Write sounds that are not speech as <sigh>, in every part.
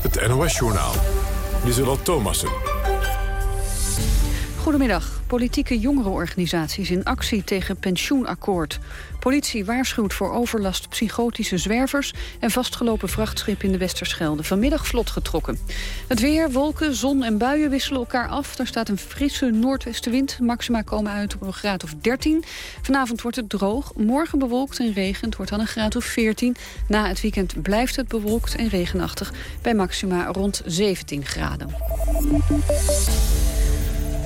Het NOS-journaal. Lieselot Thomassen. Goedemiddag. Politieke jongerenorganisaties in actie tegen pensioenakkoord. Politie waarschuwt voor overlast psychotische zwervers... en vastgelopen vrachtschip in de Westerschelde. Vanmiddag vlot getrokken. Het weer, wolken, zon en buien wisselen elkaar af. Er staat een frisse noordwestenwind. Maxima komen uit op een graad of 13. Vanavond wordt het droog. Morgen bewolkt en regent wordt dan een graad of 14. Na het weekend blijft het bewolkt en regenachtig... bij maxima rond 17 graden.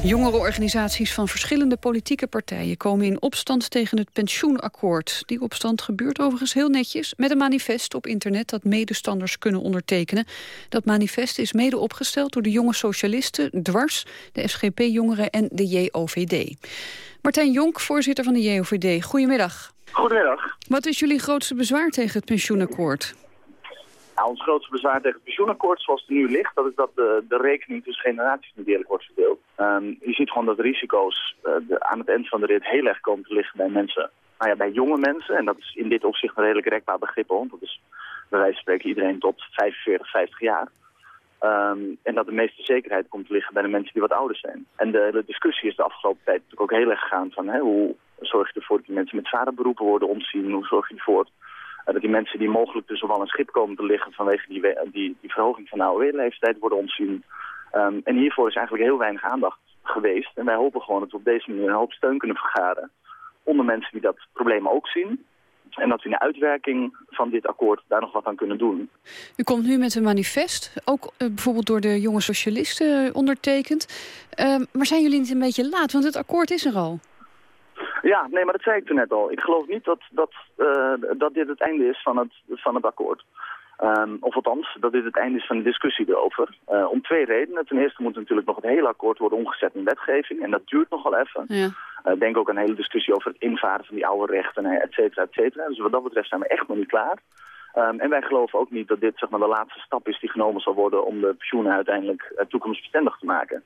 Jongerenorganisaties van verschillende politieke partijen komen in opstand tegen het pensioenakkoord. Die opstand gebeurt overigens heel netjes met een manifest op internet dat medestanders kunnen ondertekenen. Dat manifest is mede opgesteld door de jonge socialisten, Dwars, de SGP-jongeren en de JOVD. Martijn Jonk, voorzitter van de JOVD, goedemiddag. Goedemiddag. Wat is jullie grootste bezwaar tegen het pensioenakkoord? Nou, ons grootste bezwaar tegen het pensioenakkoord zoals het nu ligt... dat is dat de, de rekening tussen generaties niet eerlijk wordt verdeeld. Um, je ziet gewoon dat risico's de, aan het eind van de rit heel erg komen te liggen bij mensen. Nou ja, bij jonge mensen, en dat is in dit opzicht een redelijk rekbaar begrip... want dat is bij wijze van spreken iedereen tot 45, 50 jaar... Um, en dat de meeste zekerheid komt te liggen bij de mensen die wat ouder zijn. En de, de discussie is de afgelopen tijd natuurlijk ook heel erg gegaan van... Hè, hoe zorg je ervoor dat die mensen met vaderberoepen worden ontzien? Hoe zorg je ervoor eh, dat die mensen die mogelijk tussen wal en schip komen te liggen vanwege die, die, die verhoging van de AOW-leeftijd worden ontzien. Um, en hiervoor is eigenlijk heel weinig aandacht geweest. En wij hopen gewoon dat we op deze manier een hoop steun kunnen vergaren onder mensen die dat probleem ook zien. En dat we in de uitwerking van dit akkoord daar nog wat aan kunnen doen. U komt nu met een manifest, ook uh, bijvoorbeeld door de jonge socialisten ondertekend. Uh, maar zijn jullie niet een beetje laat, want het akkoord is er al? Ja, nee, maar dat zei ik toen net al. Ik geloof niet dat, dat, uh, dat dit het einde is van het, van het akkoord. Um, of althans, dat dit het einde is van de discussie erover. Uh, om twee redenen. Ten eerste moet natuurlijk nog het hele akkoord worden omgezet in wetgeving. En dat duurt nog wel even. Ja. Uh, denk ook aan een hele discussie over het invaren van die oude rechten, et cetera, et cetera. Dus wat dat betreft zijn we echt nog niet klaar. Um, en wij geloven ook niet dat dit zeg maar, de laatste stap is die genomen zal worden om de pensioenen uiteindelijk uh, toekomstbestendig te maken.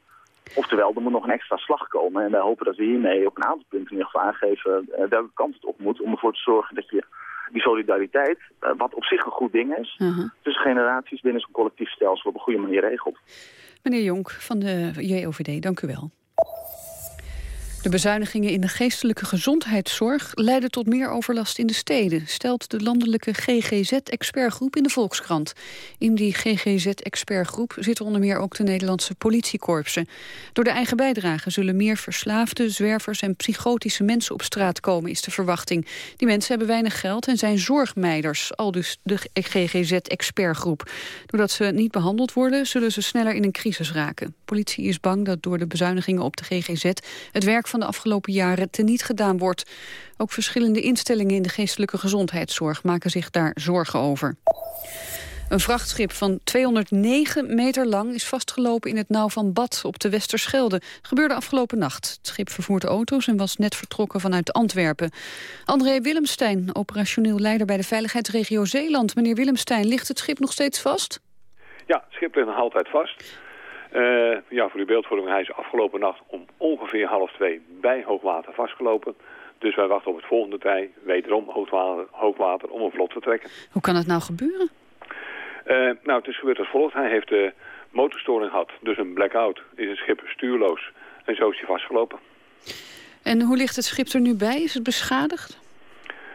Oftewel, er moet nog een extra slag komen. En wij hopen dat we hiermee op een aantal punten in ieder geval aangeven uh, welke kant het op moet. Om ervoor te zorgen dat je die solidariteit, uh, wat op zich een goed ding is, uh -huh. tussen generaties binnen zo'n collectief stelsel op een goede manier regelt. Meneer Jonk van de JOVD, dank u wel. De bezuinigingen in de geestelijke gezondheidszorg leiden tot meer overlast in de steden, stelt de landelijke GGZ-expertgroep in de Volkskrant. In die GGZ-expertgroep zitten onder meer ook de Nederlandse politiekorpsen. Door de eigen bijdrage zullen meer verslaafde, zwervers en psychotische mensen op straat komen, is de verwachting. Die mensen hebben weinig geld en zijn zorgmeiders, al dus de GGZ-expertgroep. Doordat ze niet behandeld worden, zullen ze sneller in een crisis raken. Politie is bang dat door de bezuinigingen op de GGZ het werk van de afgelopen jaren teniet gedaan wordt. Ook verschillende instellingen in de geestelijke gezondheidszorg maken zich daar zorgen over. Een vrachtschip van 209 meter lang is vastgelopen in het nauw van Bad op de Westerschelde. Gebeurde afgelopen nacht. Het schip vervoert auto's en was net vertrokken vanuit Antwerpen. André Willemstein, operationeel leider bij de veiligheidsregio Zeeland. Meneer Willemstein, ligt het schip nog steeds vast? Ja, het schip ligt nog altijd vast. Uh, ja, voor uw beeldvorming, hij is afgelopen nacht om ongeveer half twee bij hoogwater vastgelopen. Dus wij wachten op het volgende tij, wederom hoogwater, hoogwater om een vlot te trekken. Hoe kan het nou gebeuren? Uh, nou, het is gebeurd als volgt. Hij heeft de motorstoring gehad, dus een blackout. Is het schip stuurloos en zo is hij vastgelopen. En hoe ligt het schip er nu bij? Is het beschadigd?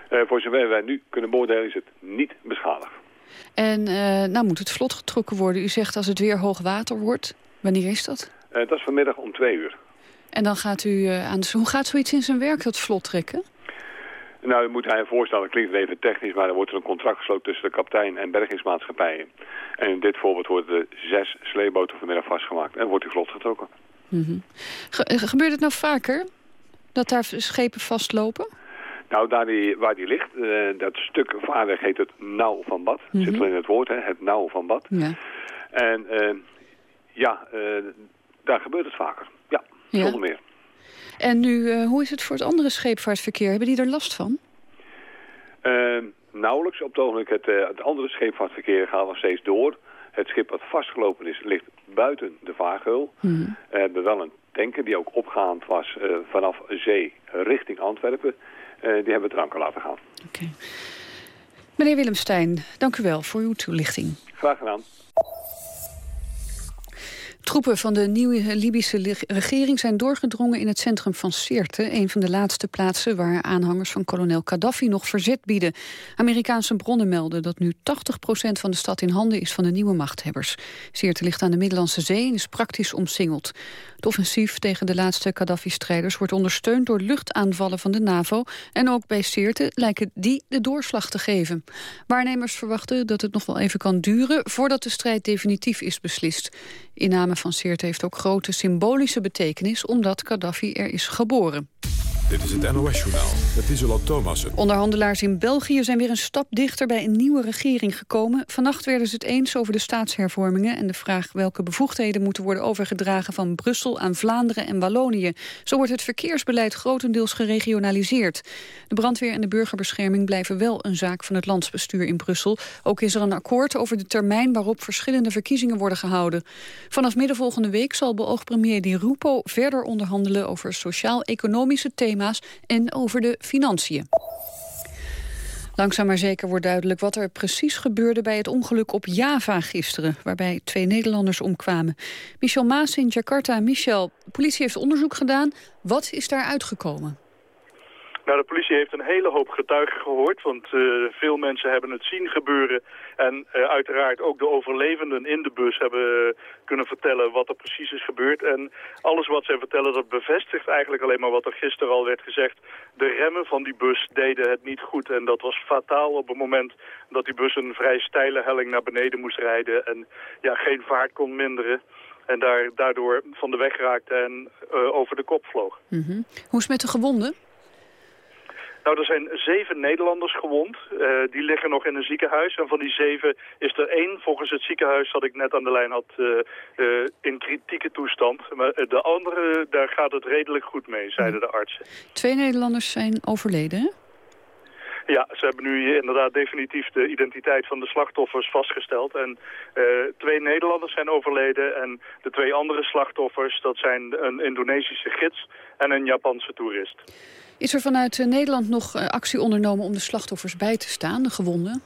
Uh, voor zover wij nu kunnen beoordelen is het niet beschadigd. En uh, nou moet het vlot getrokken worden. U zegt als het weer hoog water wordt. Wanneer is dat? Uh, dat is vanmiddag om twee uur. En dan gaat u uh, aan de... Hoe gaat zoiets in zijn werk, dat vlot trekken? Nou, u moet hij voorstellen, dat klinkt even technisch, maar er wordt er een contract gesloten tussen de kapitein en bergingsmaatschappijen. En in dit voorbeeld worden zes sleeboten vanmiddag vastgemaakt en wordt die vlot getrokken. Mm -hmm. Ge gebeurt het nou vaker, dat daar schepen vastlopen? Nou, daar die, waar die ligt, uh, dat stuk vaarweg heet het nauw van bad. Mm -hmm. Zit wel in het woord, hè, het nauw van bad. Ja. En uh, ja, uh, daar gebeurt het vaker. Ja, zonder ja. meer. En nu, uh, hoe is het voor het andere scheepvaartverkeer? Hebben die er last van? Uh, nauwelijks. Op het ogenblik het, uh, het andere scheepvaartverkeer gaat nog steeds door. Het schip wat vastgelopen is, ligt buiten de vaargeul. Mm -hmm. We hebben wel een tanker die ook opgaand was uh, vanaf zee richting Antwerpen. Uh, die hebben we dranken laten gaan. Oké. Okay. Meneer Willemstein, dank u wel voor uw toelichting. Graag gedaan. Troepen van de nieuwe Libische regering zijn doorgedrongen in het centrum van Sirte, een van de laatste plaatsen waar aanhangers van kolonel Gaddafi nog verzet bieden. Amerikaanse bronnen melden dat nu 80% van de stad in handen is van de nieuwe machthebbers. Sirte ligt aan de Middellandse Zee en is praktisch omsingeld. Het offensief tegen de laatste Gaddafi-strijders wordt ondersteund door luchtaanvallen van de NAVO en ook bij Sirte lijken die de doorslag te geven. Waarnemers verwachten dat het nog wel even kan duren voordat de strijd definitief is beslist. Inname van Sirte heeft ook grote symbolische betekenis omdat Gaddafi er is geboren. Dit is het NOS-journaal met Isola Thomassen. Onderhandelaars in België zijn weer een stap dichter bij een nieuwe regering gekomen. Vannacht werden ze het eens over de staatshervormingen... en de vraag welke bevoegdheden moeten worden overgedragen... van Brussel aan Vlaanderen en Wallonië. Zo wordt het verkeersbeleid grotendeels geregionaliseerd. De brandweer en de burgerbescherming blijven wel een zaak van het landsbestuur in Brussel. Ook is er een akkoord over de termijn waarop verschillende verkiezingen worden gehouden. Vanaf midden volgende week zal beoogd premier Di Rupo verder onderhandelen... over sociaal-economische thema's en over de financiën. Langzaam maar zeker wordt duidelijk wat er precies gebeurde bij het ongeluk op Java gisteren, waarbij twee Nederlanders omkwamen. Michel Maas in Jakarta. Michel, politie heeft onderzoek gedaan. Wat is daar uitgekomen? Nou, de politie heeft een hele hoop getuigen gehoord, want uh, veel mensen hebben het zien gebeuren. En uh, uiteraard ook de overlevenden in de bus hebben kunnen vertellen wat er precies is gebeurd. En alles wat zij vertellen, dat bevestigt eigenlijk alleen maar wat er gisteren al werd gezegd. De remmen van die bus deden het niet goed en dat was fataal op het moment dat die bus een vrij steile helling naar beneden moest rijden. En ja, geen vaart kon minderen. En daar, daardoor van de weg raakte en uh, over de kop vloog. -hmm. Hoe is het met de gewonden? Nou, er zijn zeven Nederlanders gewond. Uh, die liggen nog in een ziekenhuis. En van die zeven is er één, volgens het ziekenhuis dat ik net aan de lijn had, uh, uh, in kritieke toestand. Maar de andere, daar gaat het redelijk goed mee, zeiden de artsen. Twee Nederlanders zijn overleden, hè? Ja, ze hebben nu inderdaad definitief de identiteit van de slachtoffers vastgesteld. En uh, twee Nederlanders zijn overleden en de twee andere slachtoffers... dat zijn een Indonesische gids en een Japanse toerist. Is er vanuit Nederland nog actie ondernomen om de slachtoffers bij te staan, de gewonden?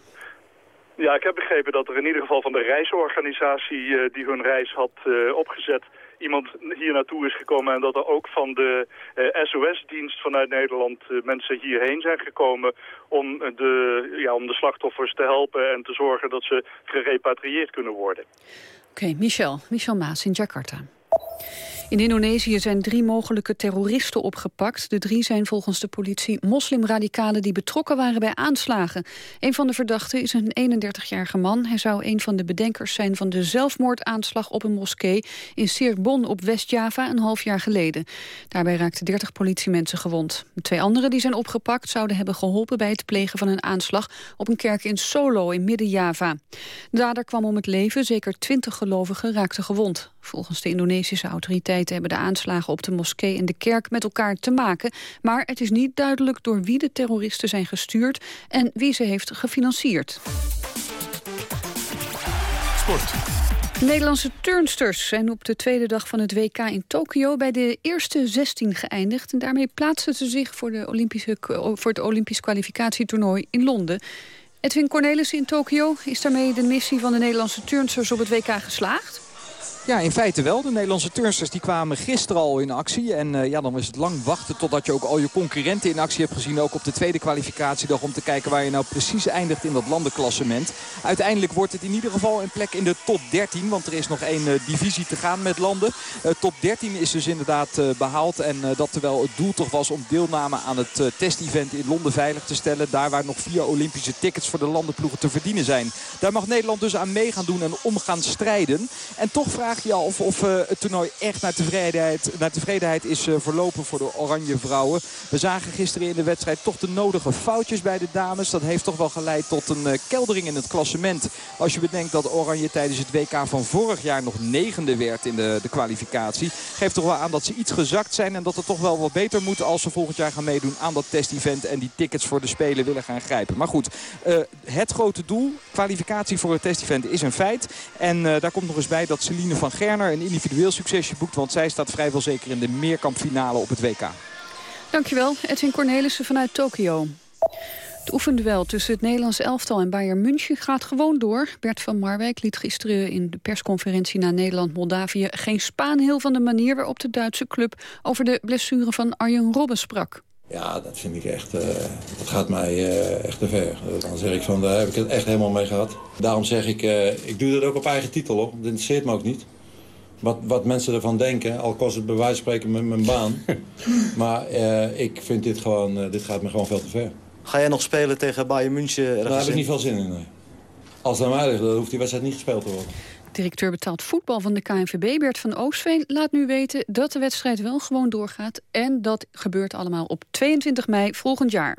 Ja, ik heb begrepen dat er in ieder geval van de reisorganisatie uh, die hun reis had opgezet iemand hier naartoe is gekomen en dat er ook van de uh, SOS-dienst vanuit Nederland uh, mensen hierheen zijn gekomen om de, ja, om de slachtoffers te helpen en te zorgen dat ze gerepatrieerd kunnen worden. Oké, okay, Michel. Michel Maas in Jakarta. In Indonesië zijn drie mogelijke terroristen opgepakt. De drie zijn volgens de politie moslimradicalen die betrokken waren bij aanslagen. Een van de verdachten is een 31-jarige man. Hij zou een van de bedenkers zijn van de zelfmoordaanslag op een moskee in Cirebon op West-Java een half jaar geleden. Daarbij raakten 30 politiemensen gewond. Twee anderen die zijn opgepakt zouden hebben geholpen bij het plegen van een aanslag op een kerk in Solo in Midden-Java. De dader kwam om het leven, zeker 20 gelovigen raakten gewond. Volgens de Indonesische autoriteiten hebben de aanslagen op de moskee en de kerk met elkaar te maken. Maar het is niet duidelijk door wie de terroristen zijn gestuurd en wie ze heeft gefinancierd. Sport. Nederlandse turnsters zijn op de tweede dag van het WK in Tokio bij de eerste 16 geëindigd. En daarmee plaatsen ze zich voor, de Olympische, voor het Olympisch kwalificatietoernooi in Londen. Edwin Cornelissen in Tokio, is daarmee de missie van de Nederlandse turnsters op het WK geslaagd? Ja, in feite wel. De Nederlandse turnsters die kwamen gisteren al in actie. En uh, ja, dan is het lang wachten totdat je ook al je concurrenten in actie hebt gezien. Ook op de tweede kwalificatiedag om te kijken waar je nou precies eindigt in dat landenklassement. Uiteindelijk wordt het in ieder geval een plek in de top 13. Want er is nog één uh, divisie te gaan met landen. Uh, top 13 is dus inderdaad behaald. En dat terwijl het doel toch was om deelname aan het testevent in Londen veilig te stellen. Daar waar nog vier Olympische tickets voor de landenploegen te verdienen zijn. Daar mag Nederland dus aan mee gaan doen en om gaan strijden. En toch vraag je af of uh, het toernooi echt naar tevredenheid, naar tevredenheid is uh, verlopen voor de Oranje Vrouwen. We zagen gisteren in de wedstrijd toch de nodige foutjes bij de dames. Dat heeft toch wel geleid tot een uh, keldering in het klassement. Als je bedenkt dat Oranje tijdens het WK van vorig jaar nog negende werd in de, de kwalificatie. Geeft toch wel aan dat ze iets gezakt zijn en dat het toch wel wat beter moet als ze volgend jaar gaan meedoen aan dat testevent. En die tickets voor de Spelen willen gaan grijpen. Maar goed, het grote doel, kwalificatie voor het testevent is een feit. En daar komt nog eens bij dat Celine van Gerner een individueel succesje boekt. Want zij staat vrijwel zeker in de meerkampfinale op het WK. Dankjewel, Edwin Cornelissen vanuit Tokio. Het oefenduel tussen het Nederlands elftal en Bayern München gaat gewoon door. Bert van Marwijk liet gisteren in de persconferentie naar Nederland-Moldavië... geen spaanheel van de manier waarop de Duitse club... over de blessure van Arjen Robben sprak. Ja, dat vind ik echt, uh, dat gaat mij uh, echt te ver. Dan zeg ik van, daar heb ik het echt helemaal mee gehad. Daarom zeg ik, uh, ik doe dat ook op eigen titel hoor. Dat interesseert me ook niet. Wat, wat mensen ervan denken, al kost het bij wijze van spreken mijn, mijn baan. <laughs> maar ik vind dit gewoon, dit gaat me gewoon veel te ver. Ga jij nog spelen tegen Bayern München? Daar heb ik niet veel zin in, nee. Als het aan mij ligt, dan hoeft die wedstrijd niet gespeeld te worden. Directeur betaald voetbal van de KNVB, Bert van Oostveen, laat nu weten dat de wedstrijd wel gewoon doorgaat. En dat gebeurt allemaal op 22 mei volgend jaar.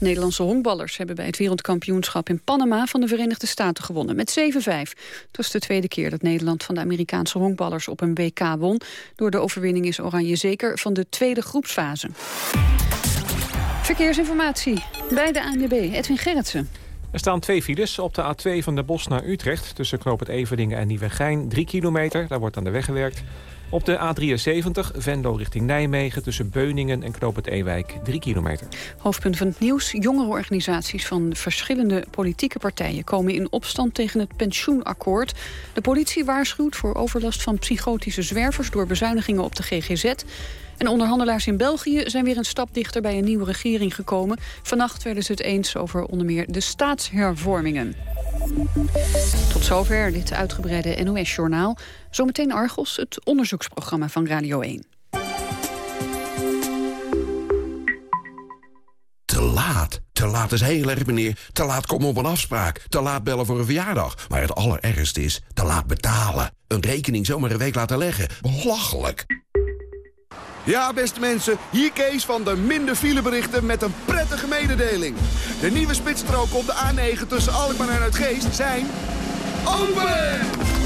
Nederlandse honkballers hebben bij het wereldkampioenschap in Panama van de Verenigde Staten gewonnen met 7-5. Het was de tweede keer dat Nederland van de Amerikaanse honkballers op een WK won. Door de overwinning is Oranje zeker van de tweede groepsfase. Verkeersinformatie bij de ANWB, Edwin Gerritsen. Er staan twee files op de A2 van de Bos naar Utrecht... tussen Knoop het Everdingen en Nieuwegein. Drie kilometer, daar wordt aan de weg gewerkt. Op de A73 Venlo richting Nijmegen tussen Beuningen en Knoop het Ewijk 3 kilometer. Hoofdpunt van het nieuws. Jongere organisaties van verschillende politieke partijen komen in opstand tegen het pensioenakkoord. De politie waarschuwt voor overlast van psychotische zwervers door bezuinigingen op de GGZ. En onderhandelaars in België zijn weer een stap dichter bij een nieuwe regering gekomen. Vannacht werden ze het eens over onder meer de staatshervormingen. Tot zover dit uitgebreide NOS-journaal. Zometeen Argos, het onderzoeksprogramma van Radio 1. Te laat. Te laat is heel erg, meneer. Te laat komen op een afspraak. Te laat bellen voor een verjaardag. Maar het allerergste is te laat betalen. Een rekening zomaar een week laten leggen. Belachelijk. Ja, beste mensen, hier Kees van de minder fileberichten met een prettige mededeling. De nieuwe spitsstroken op de A9 tussen Alkmaar en Uitgeest zijn... open!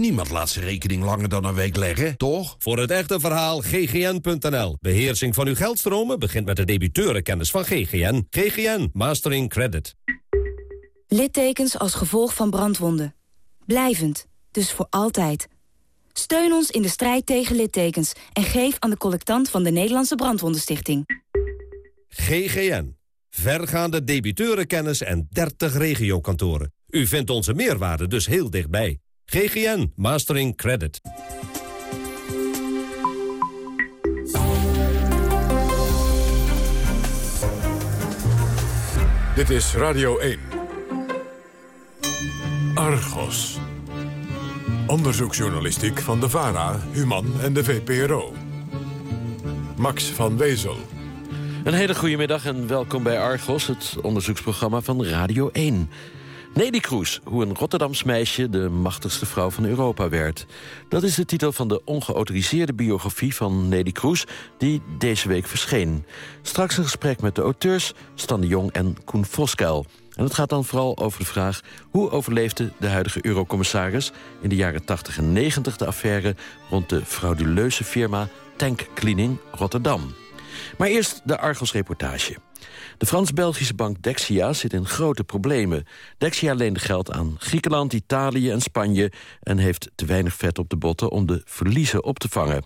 Niemand laat zijn rekening langer dan een week leggen, toch? Voor het echte verhaal ggn.nl. Beheersing van uw geldstromen begint met de debiteurenkennis van GGN. GGN Mastering Credit. Littekens als gevolg van brandwonden. Blijvend, dus voor altijd. Steun ons in de strijd tegen littekens en geef aan de collectant van de Nederlandse Brandwondenstichting. GGN. Vergaande debiteurenkennis en 30 regiokantoren. U vindt onze meerwaarde dus heel dichtbij. GGN Mastering Credit. Dit is Radio 1. Argos. Onderzoeksjournalistiek van de VARA, Human en de VPRO. Max van Wezel. Een hele goede middag en welkom bij Argos, het onderzoeksprogramma van Radio 1. Nelly Kroes, hoe een Rotterdams meisje de machtigste vrouw van Europa werd. Dat is de titel van de ongeautoriseerde biografie van Nelly Kroes... die deze week verscheen. Straks een gesprek met de auteurs Stan de Jong en Koen Voskuil. En het gaat dan vooral over de vraag... hoe overleefde de huidige eurocommissaris in de jaren 80 en 90... de affaire rond de frauduleuze firma Tank Cleaning Rotterdam. Maar eerst de Argos-reportage. De Frans-Belgische bank Dexia zit in grote problemen. Dexia leende geld aan Griekenland, Italië en Spanje... en heeft te weinig vet op de botten om de verliezen op te vangen.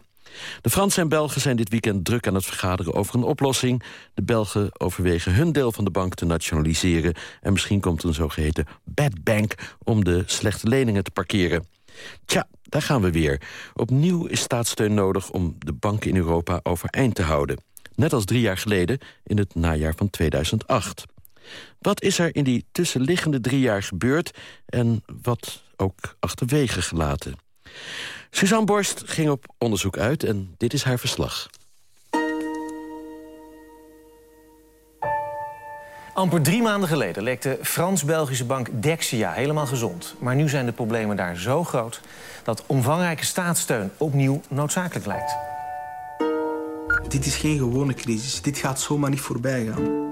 De Fransen en Belgen zijn dit weekend druk aan het vergaderen over een oplossing. De Belgen overwegen hun deel van de bank te nationaliseren... en misschien komt een zogeheten bad bank om de slechte leningen te parkeren. Tja, daar gaan we weer. Opnieuw is staatssteun nodig om de banken in Europa overeind te houden. Net als drie jaar geleden in het najaar van 2008. Wat is er in die tussenliggende drie jaar gebeurd... en wat ook achterwege gelaten? Suzanne Borst ging op onderzoek uit en dit is haar verslag. Amper drie maanden geleden leek de Frans-Belgische bank Dexia helemaal gezond. Maar nu zijn de problemen daar zo groot... dat omvangrijke staatssteun opnieuw noodzakelijk lijkt. Dit is geen gewone crisis. Dit gaat zomaar niet voorbij gaan.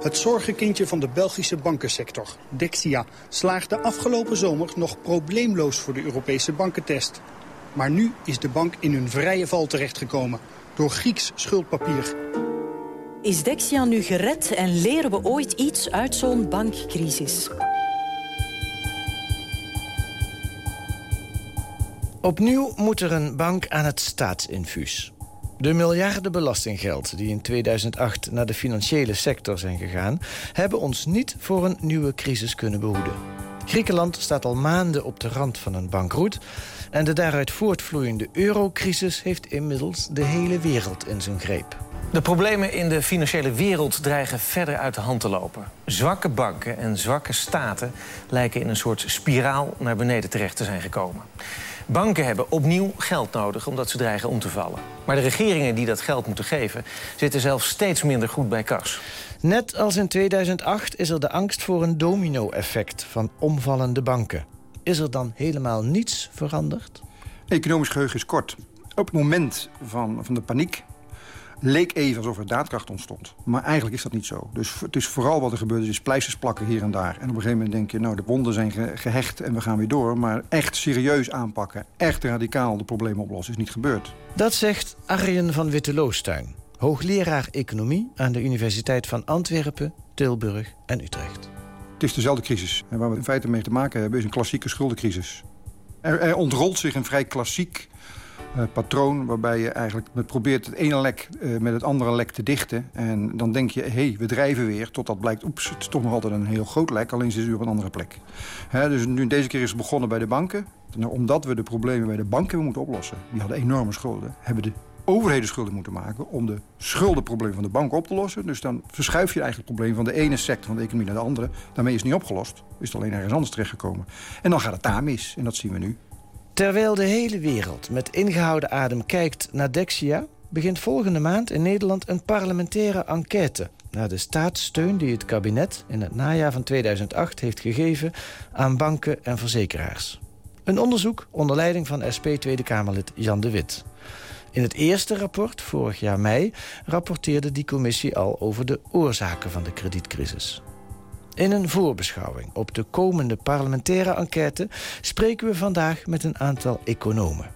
Het zorgenkindje van de Belgische bankensector, Dexia, slaagde afgelopen zomer nog probleemloos voor de Europese bankentest. Maar nu is de bank in een vrije val terechtgekomen door Grieks schuldpapier. Is Dexia nu gered en leren we ooit iets uit zo'n bankcrisis? Opnieuw moet er een bank aan het staatsinfuus. De miljarden belastinggeld die in 2008 naar de financiële sector zijn gegaan... hebben ons niet voor een nieuwe crisis kunnen behoeden. Griekenland staat al maanden op de rand van een bankroet... en de daaruit voortvloeiende eurocrisis heeft inmiddels de hele wereld in zijn greep. De problemen in de financiële wereld dreigen verder uit de hand te lopen. Zwakke banken en zwakke staten lijken in een soort spiraal naar beneden terecht te zijn gekomen. Banken hebben opnieuw geld nodig omdat ze dreigen om te vallen. Maar de regeringen die dat geld moeten geven... zitten zelfs steeds minder goed bij kas. Net als in 2008 is er de angst voor een domino-effect van omvallende banken. Is er dan helemaal niets veranderd? Economisch geheugen is kort. Op het moment van, van de paniek leek even alsof er daadkracht ontstond. Maar eigenlijk is dat niet zo. Dus het is vooral wat er gebeurt, is pleisters plakken hier en daar. En op een gegeven moment denk je, nou, de wonden zijn gehecht en we gaan weer door. Maar echt serieus aanpakken, echt radicaal de problemen oplossen, is niet gebeurd. Dat zegt Arjen van Witteloostuin, hoogleraar economie aan de Universiteit van Antwerpen, Tilburg en Utrecht. Het is dezelfde crisis. En waar we in feite mee te maken hebben, is een klassieke schuldencrisis. Er, er ontrolt zich een vrij klassiek patroon... waarbij je eigenlijk probeert het ene lek uh, met het andere lek te dichten. En dan denk je, hé, hey, we drijven weer. Totdat blijkt, oeps, het is toch nog altijd een heel groot lek... alleen zit het op een andere plek. Dus nu, deze keer is het begonnen bij de banken. Nou, omdat we de problemen bij de banken moeten oplossen... die hadden enorme schulden, hebben de overheden schulden moeten maken... om de schuldenprobleem van de bank op te lossen. Dus dan verschuif je eigenlijk het probleem van de ene sector van de economie naar de andere. Daarmee is het niet opgelost. Is het alleen ergens anders terechtgekomen. En dan gaat het daar mis. En dat zien we nu. Terwijl de hele wereld met ingehouden adem kijkt naar Dexia... begint volgende maand in Nederland een parlementaire enquête... naar de staatssteun die het kabinet in het najaar van 2008 heeft gegeven... aan banken en verzekeraars. Een onderzoek onder leiding van SP Tweede Kamerlid Jan de Wit. In het eerste rapport, vorig jaar mei, rapporteerde die commissie al over de oorzaken van de kredietcrisis. In een voorbeschouwing op de komende parlementaire enquête... spreken we vandaag met een aantal economen.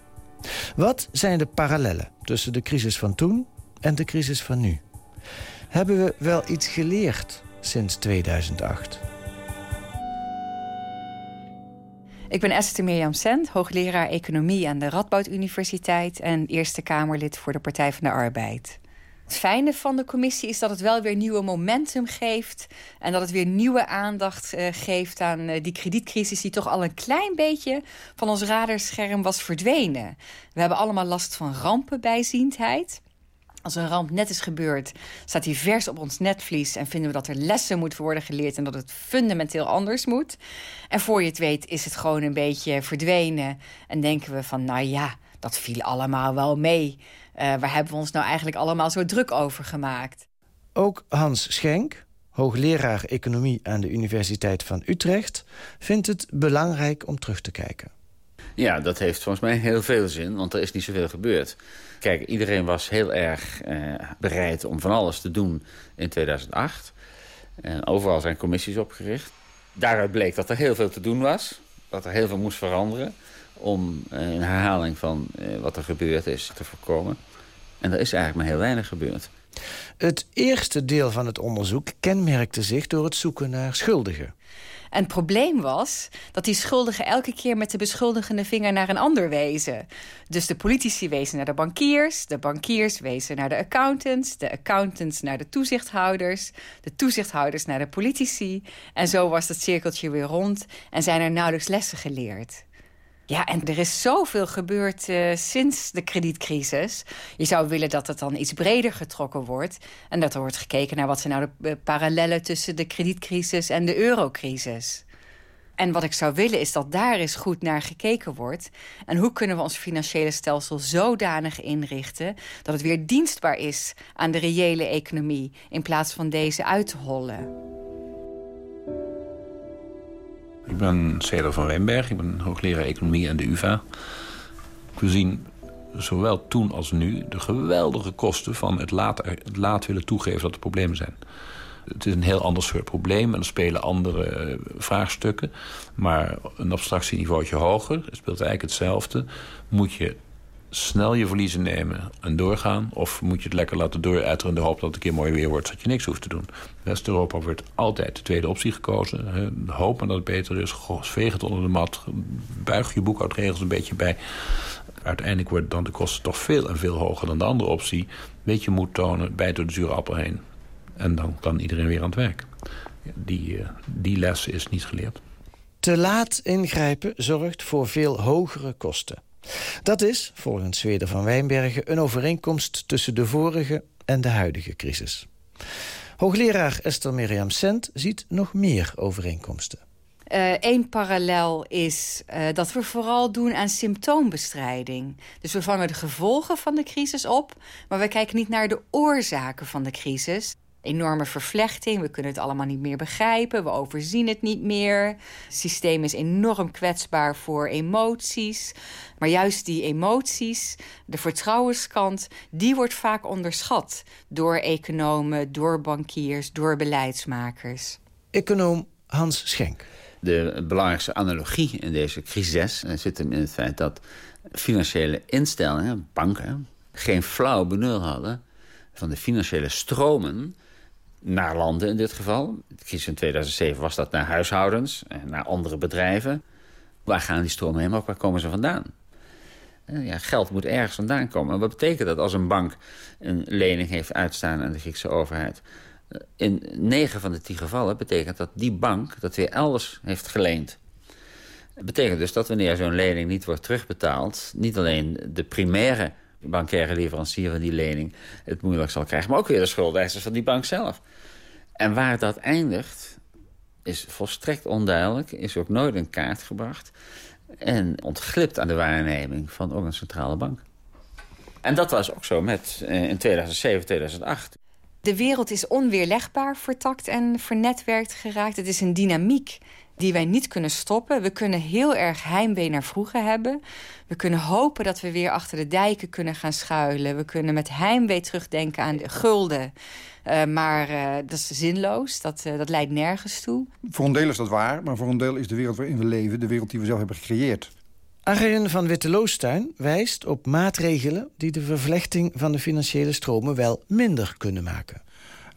Wat zijn de parallellen tussen de crisis van toen en de crisis van nu? Hebben we wel iets geleerd sinds 2008? Ik ben Esther Mirjam Sent, hoogleraar economie aan de Radboud Universiteit... en Eerste Kamerlid voor de Partij van de Arbeid. Het fijne van de commissie is dat het wel weer nieuwe momentum geeft. En dat het weer nieuwe aandacht uh, geeft aan uh, die kredietcrisis... die toch al een klein beetje van ons radarscherm was verdwenen. We hebben allemaal last van rampenbijziendheid. Als een ramp net is gebeurd, staat die vers op ons netvlies... en vinden we dat er lessen moeten worden geleerd... en dat het fundamenteel anders moet. En voor je het weet is het gewoon een beetje verdwenen. En denken we van, nou ja, dat viel allemaal wel mee... Uh, waar hebben we ons nou eigenlijk allemaal zo druk over gemaakt? Ook Hans Schenk, hoogleraar economie aan de Universiteit van Utrecht... vindt het belangrijk om terug te kijken. Ja, dat heeft volgens mij heel veel zin, want er is niet zoveel gebeurd. Kijk, iedereen was heel erg eh, bereid om van alles te doen in 2008. En overal zijn commissies opgericht. Daaruit bleek dat er heel veel te doen was. Dat er heel veel moest veranderen om eh, een herhaling van eh, wat er gebeurd is te voorkomen. En er is eigenlijk maar heel weinig gebeurd. Het eerste deel van het onderzoek kenmerkte zich door het zoeken naar schuldigen. En het probleem was dat die schuldigen elke keer met de beschuldigende vinger naar een ander wezen. Dus de politici wezen naar de bankiers, de bankiers wezen naar de accountants, de accountants naar de toezichthouders, de toezichthouders naar de politici. En zo was het cirkeltje weer rond en zijn er nauwelijks lessen geleerd. Ja, en er is zoveel gebeurd uh, sinds de kredietcrisis. Je zou willen dat het dan iets breder getrokken wordt. En dat er wordt gekeken naar wat zijn nou de uh, parallellen tussen de kredietcrisis en de eurocrisis. En wat ik zou willen is dat daar eens goed naar gekeken wordt. En hoe kunnen we ons financiële stelsel zodanig inrichten... dat het weer dienstbaar is aan de reële economie... in plaats van deze uit te hollen. Ik ben Cedar van Wijnberg, ik ben hoogleraar economie aan de UvA. We zien zowel toen als nu de geweldige kosten van het laat, het laat willen toegeven dat er problemen zijn. Het is een heel ander soort probleem en er spelen andere eh, vraagstukken. Maar een abstractieniveautje hoger, het speelt eigenlijk hetzelfde. Moet je snel je verliezen nemen en doorgaan... of moet je het lekker laten dooruiteren in de hoop dat het een keer mooi weer wordt... zodat je niks hoeft te doen. West-Europa wordt altijd de tweede optie gekozen. Hoop maar dat het beter is, veeg het onder de mat... buig je boekhoudregels een beetje bij. Uiteindelijk worden dan de kosten toch veel en veel hoger dan de andere optie. Weet je moet tonen, bijt door de zure appel heen. En dan kan iedereen weer aan het werk. Die, eh, die les is niet geleerd. Te laat ingrijpen zorgt voor veel hogere kosten. Dat is, volgens Zweden van Wijnbergen... een overeenkomst tussen de vorige en de huidige crisis. Hoogleraar Esther Miriam Sent ziet nog meer overeenkomsten. Eén uh, parallel is uh, dat we vooral doen aan symptoombestrijding. Dus we vangen de gevolgen van de crisis op... maar we kijken niet naar de oorzaken van de crisis enorme vervlechting. We kunnen het allemaal niet meer begrijpen. We overzien het niet meer. Het systeem is enorm kwetsbaar voor emoties. Maar juist die emoties, de vertrouwenskant... die wordt vaak onderschat door economen, door bankiers, door beleidsmakers. Econoom Hans Schenk. De belangrijkste analogie in deze crisis zit hem in het feit dat financiële instellingen, banken, geen flauw benul hadden van de financiële stromen naar landen in dit geval. In 2007 was dat naar huishoudens en naar andere bedrijven. Waar gaan die stromen heen, waar komen ze vandaan? Ja, geld moet ergens vandaan komen. En wat betekent dat als een bank een lening heeft uitstaan aan de Griekse overheid? In negen van de tien gevallen betekent dat die bank dat weer elders heeft geleend. Dat betekent dus dat wanneer zo'n lening niet wordt terugbetaald... niet alleen de primaire bankaire leverancier van die lening het moeilijk zal krijgen. Maar ook weer de schuldeisers van die bank zelf. En waar dat eindigt, is volstrekt onduidelijk. Is ook nooit in kaart gebracht. En ontglipt aan de waarneming van ook een centrale bank. En dat was ook zo met in 2007, 2008. De wereld is onweerlegbaar vertakt en vernetwerkt geraakt. Het is een dynamiek die wij niet kunnen stoppen. We kunnen heel erg heimwee naar vroeger hebben. We kunnen hopen dat we weer achter de dijken kunnen gaan schuilen. We kunnen met heimwee terugdenken aan de gulden. Uh, maar uh, dat is zinloos, dat, uh, dat leidt nergens toe. Voor een deel is dat waar, maar voor een deel is de wereld waarin we leven... de wereld die we zelf hebben gecreëerd. Arjen van Witteloostuin wijst op maatregelen... die de vervlechting van de financiële stromen wel minder kunnen maken.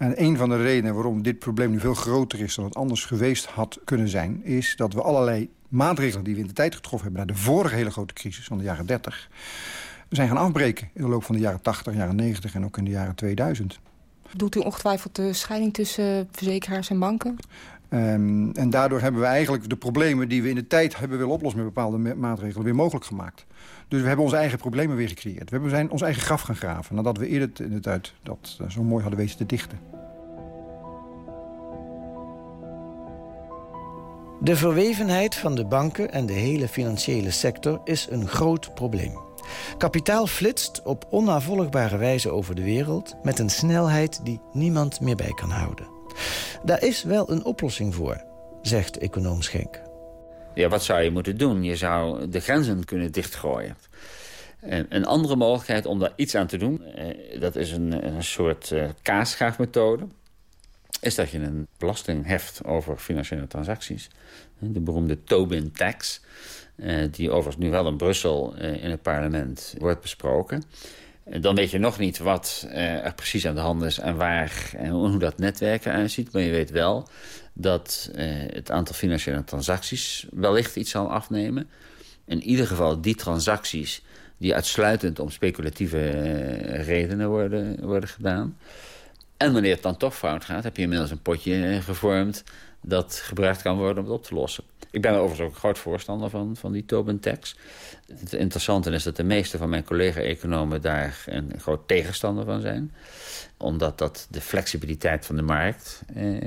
En een van de redenen waarom dit probleem nu veel groter is... dan het anders geweest had kunnen zijn... is dat we allerlei maatregelen die we in de tijd getroffen hebben... na de vorige hele grote crisis van de jaren 30... zijn gaan afbreken in de loop van de jaren 80, jaren 90 en ook in de jaren 2000. Doet u ongetwijfeld de scheiding tussen verzekeraars en banken? Um, en daardoor hebben we eigenlijk de problemen die we in de tijd hebben willen oplossen... met bepaalde maatregelen weer mogelijk gemaakt. Dus we hebben onze eigen problemen weer gecreëerd. We zijn ons eigen graf gaan graven. Nadat we eerder in de tijd dat zo mooi hadden weten te dichten. De verwevenheid van de banken en de hele financiële sector is een groot probleem. Kapitaal flitst op onnavolgbare wijze over de wereld... met een snelheid die niemand meer bij kan houden. Daar is wel een oplossing voor, zegt econoom Schenk. Ja, wat zou je moeten doen? Je zou de grenzen kunnen dichtgooien. En een andere mogelijkheid om daar iets aan te doen... Eh, dat is een, een soort uh, kaasschaafmethode... is dat je een belasting heft over financiële transacties. De beroemde Tobin tax... Uh, die overigens nu wel in Brussel uh, in het parlement wordt besproken. Dan weet je nog niet wat er precies aan de hand is en waar en hoe dat netwerk eruit ziet. Maar je weet wel dat het aantal financiële transacties wellicht iets zal afnemen. In ieder geval die transacties die uitsluitend om speculatieve redenen worden, worden gedaan. En wanneer het dan toch fout gaat, heb je inmiddels een potje gevormd... dat gebruikt kan worden om het op te lossen. Ik ben er overigens ook een groot voorstander van, van die Tobin tax. Het interessante is dat de meeste van mijn collega-economen daar een groot tegenstander van zijn. Omdat dat de flexibiliteit van de markt eh,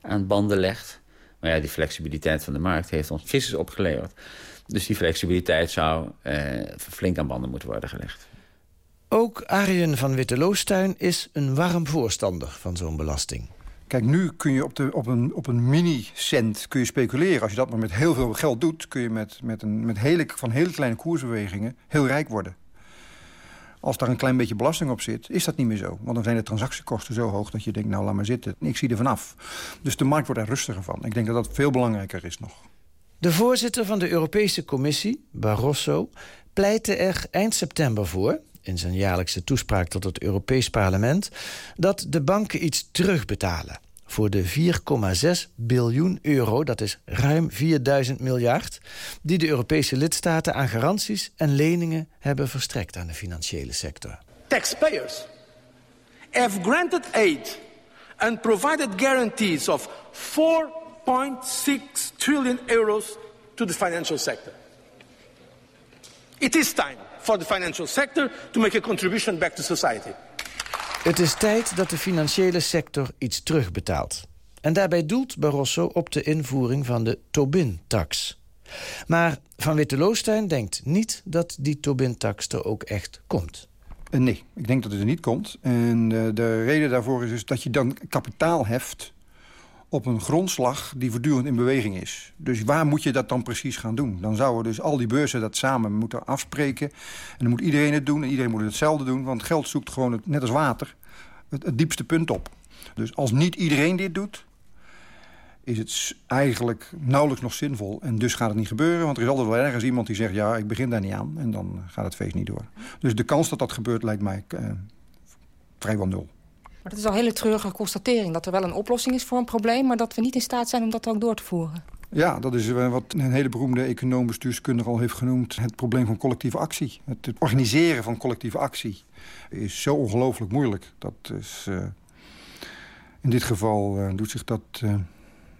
aan banden legt. Maar ja, die flexibiliteit van de markt heeft ons crisis opgeleverd. Dus die flexibiliteit zou eh, flink aan banden moeten worden gelegd. Ook Arjen van Witteloostuin is een warm voorstander van zo'n belasting. Kijk, nu kun je op, de, op een, op een mini-cent kun je speculeren. Als je dat maar met heel veel geld doet... kun je met, met een, met hele, van hele kleine koersbewegingen heel rijk worden. Als daar een klein beetje belasting op zit, is dat niet meer zo. Want dan zijn de transactiekosten zo hoog dat je denkt, nou laat maar zitten. Ik zie er vanaf. Dus de markt wordt er rustiger van. Ik denk dat dat veel belangrijker is nog. De voorzitter van de Europese Commissie, Barroso, pleitte er eind september voor in zijn jaarlijkse toespraak tot het Europees Parlement... dat de banken iets terugbetalen voor de 4,6 biljoen euro, dat is ruim 4000 miljard... die de Europese lidstaten aan garanties en leningen hebben verstrekt aan de financiële sector. Taxpayers have granted aid and provided guarantees of 4.6 trillion euros to the financial sector. It is time for the financial sector to make a contribution back to society. Het is tijd dat de financiële sector iets terugbetaalt. En daarbij doelt Barroso op de invoering van de Tobin-tax. Maar Van Witte denkt niet dat die Tobin-tax er ook echt komt. Eh, nee, ik denk dat het er niet komt. En de, eh, de reden daarvoor is dus dat je dan kapitaal heft op een grondslag die voortdurend in beweging is. Dus waar moet je dat dan precies gaan doen? Dan zouden dus al die beurzen dat samen moeten afspreken. En dan moet iedereen het doen en iedereen moet hetzelfde doen. Want geld zoekt gewoon, het, net als water, het, het diepste punt op. Dus als niet iedereen dit doet, is het eigenlijk nauwelijks nog zinvol. En dus gaat het niet gebeuren, want er is altijd wel ergens iemand die zegt... ja, ik begin daar niet aan, en dan gaat het feest niet door. Dus de kans dat dat gebeurt lijkt mij uh, vrijwel nul. Maar dat is al een hele treurige constatering. Dat er wel een oplossing is voor een probleem... maar dat we niet in staat zijn om dat ook door te voeren. Ja, dat is eh, wat een hele beroemde econoom-bestuurskundige al heeft genoemd... het probleem van collectieve actie. Het organiseren van collectieve actie is zo ongelooflijk moeilijk. Dat is, uh, in dit geval uh, doet zich dat uh,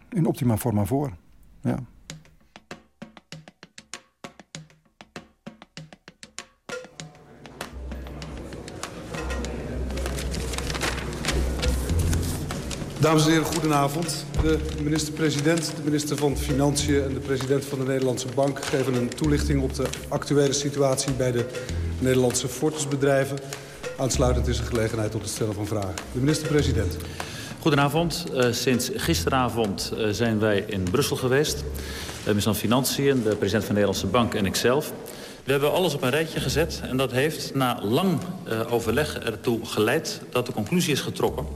in optima forma voor. Ja. Dames en heren, goedenavond. De minister-president, de minister van Financiën en de president van de Nederlandse Bank... geven een toelichting op de actuele situatie bij de Nederlandse Fortisbedrijven. Aansluitend is de gelegenheid tot het stellen van vragen. De minister-president. Goedenavond. Uh, sinds gisteravond uh, zijn wij in Brussel geweest. De minister van Financiën, de president van de Nederlandse Bank en ikzelf. We hebben alles op een rijtje gezet en dat heeft na lang uh, overleg ertoe geleid... dat de conclusie is getrokken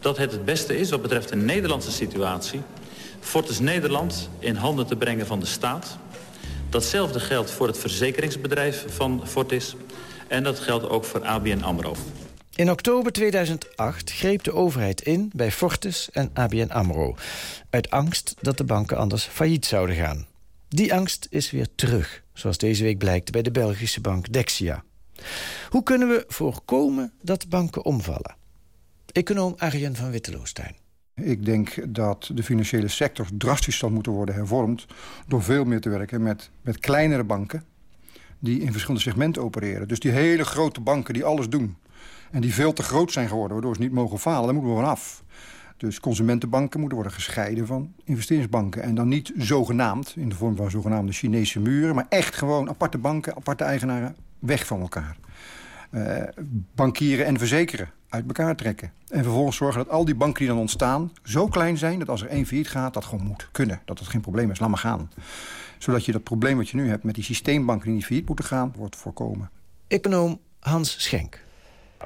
dat het het beste is wat betreft de Nederlandse situatie... Fortis Nederland in handen te brengen van de staat. Datzelfde geldt voor het verzekeringsbedrijf van Fortis. En dat geldt ook voor ABN AMRO. In oktober 2008 greep de overheid in bij Fortis en ABN AMRO... uit angst dat de banken anders failliet zouden gaan. Die angst is weer terug, zoals deze week blijkt bij de Belgische bank Dexia. Hoe kunnen we voorkomen dat banken omvallen? Econoom Arjen van Witteloostuin. Ik denk dat de financiële sector drastisch zal moeten worden hervormd... door veel meer te werken met, met kleinere banken die in verschillende segmenten opereren. Dus die hele grote banken die alles doen... en die veel te groot zijn geworden, waardoor ze niet mogen falen... daar moeten we vanaf. Dus consumentenbanken moeten worden gescheiden van investeringsbanken. En dan niet zogenaamd, in de vorm van zogenaamde Chinese muren... maar echt gewoon aparte banken, aparte eigenaren, weg van elkaar. Uh, bankieren en verzekeren uit elkaar trekken. En vervolgens zorgen dat al die banken die dan ontstaan... zo klein zijn dat als er één failliet gaat, dat gewoon moet kunnen. Dat het geen probleem is, laat maar gaan. Zodat je dat probleem wat je nu hebt met die systeembanken die niet failliet moeten gaan... wordt voorkomen. Econoom Hans Schenk.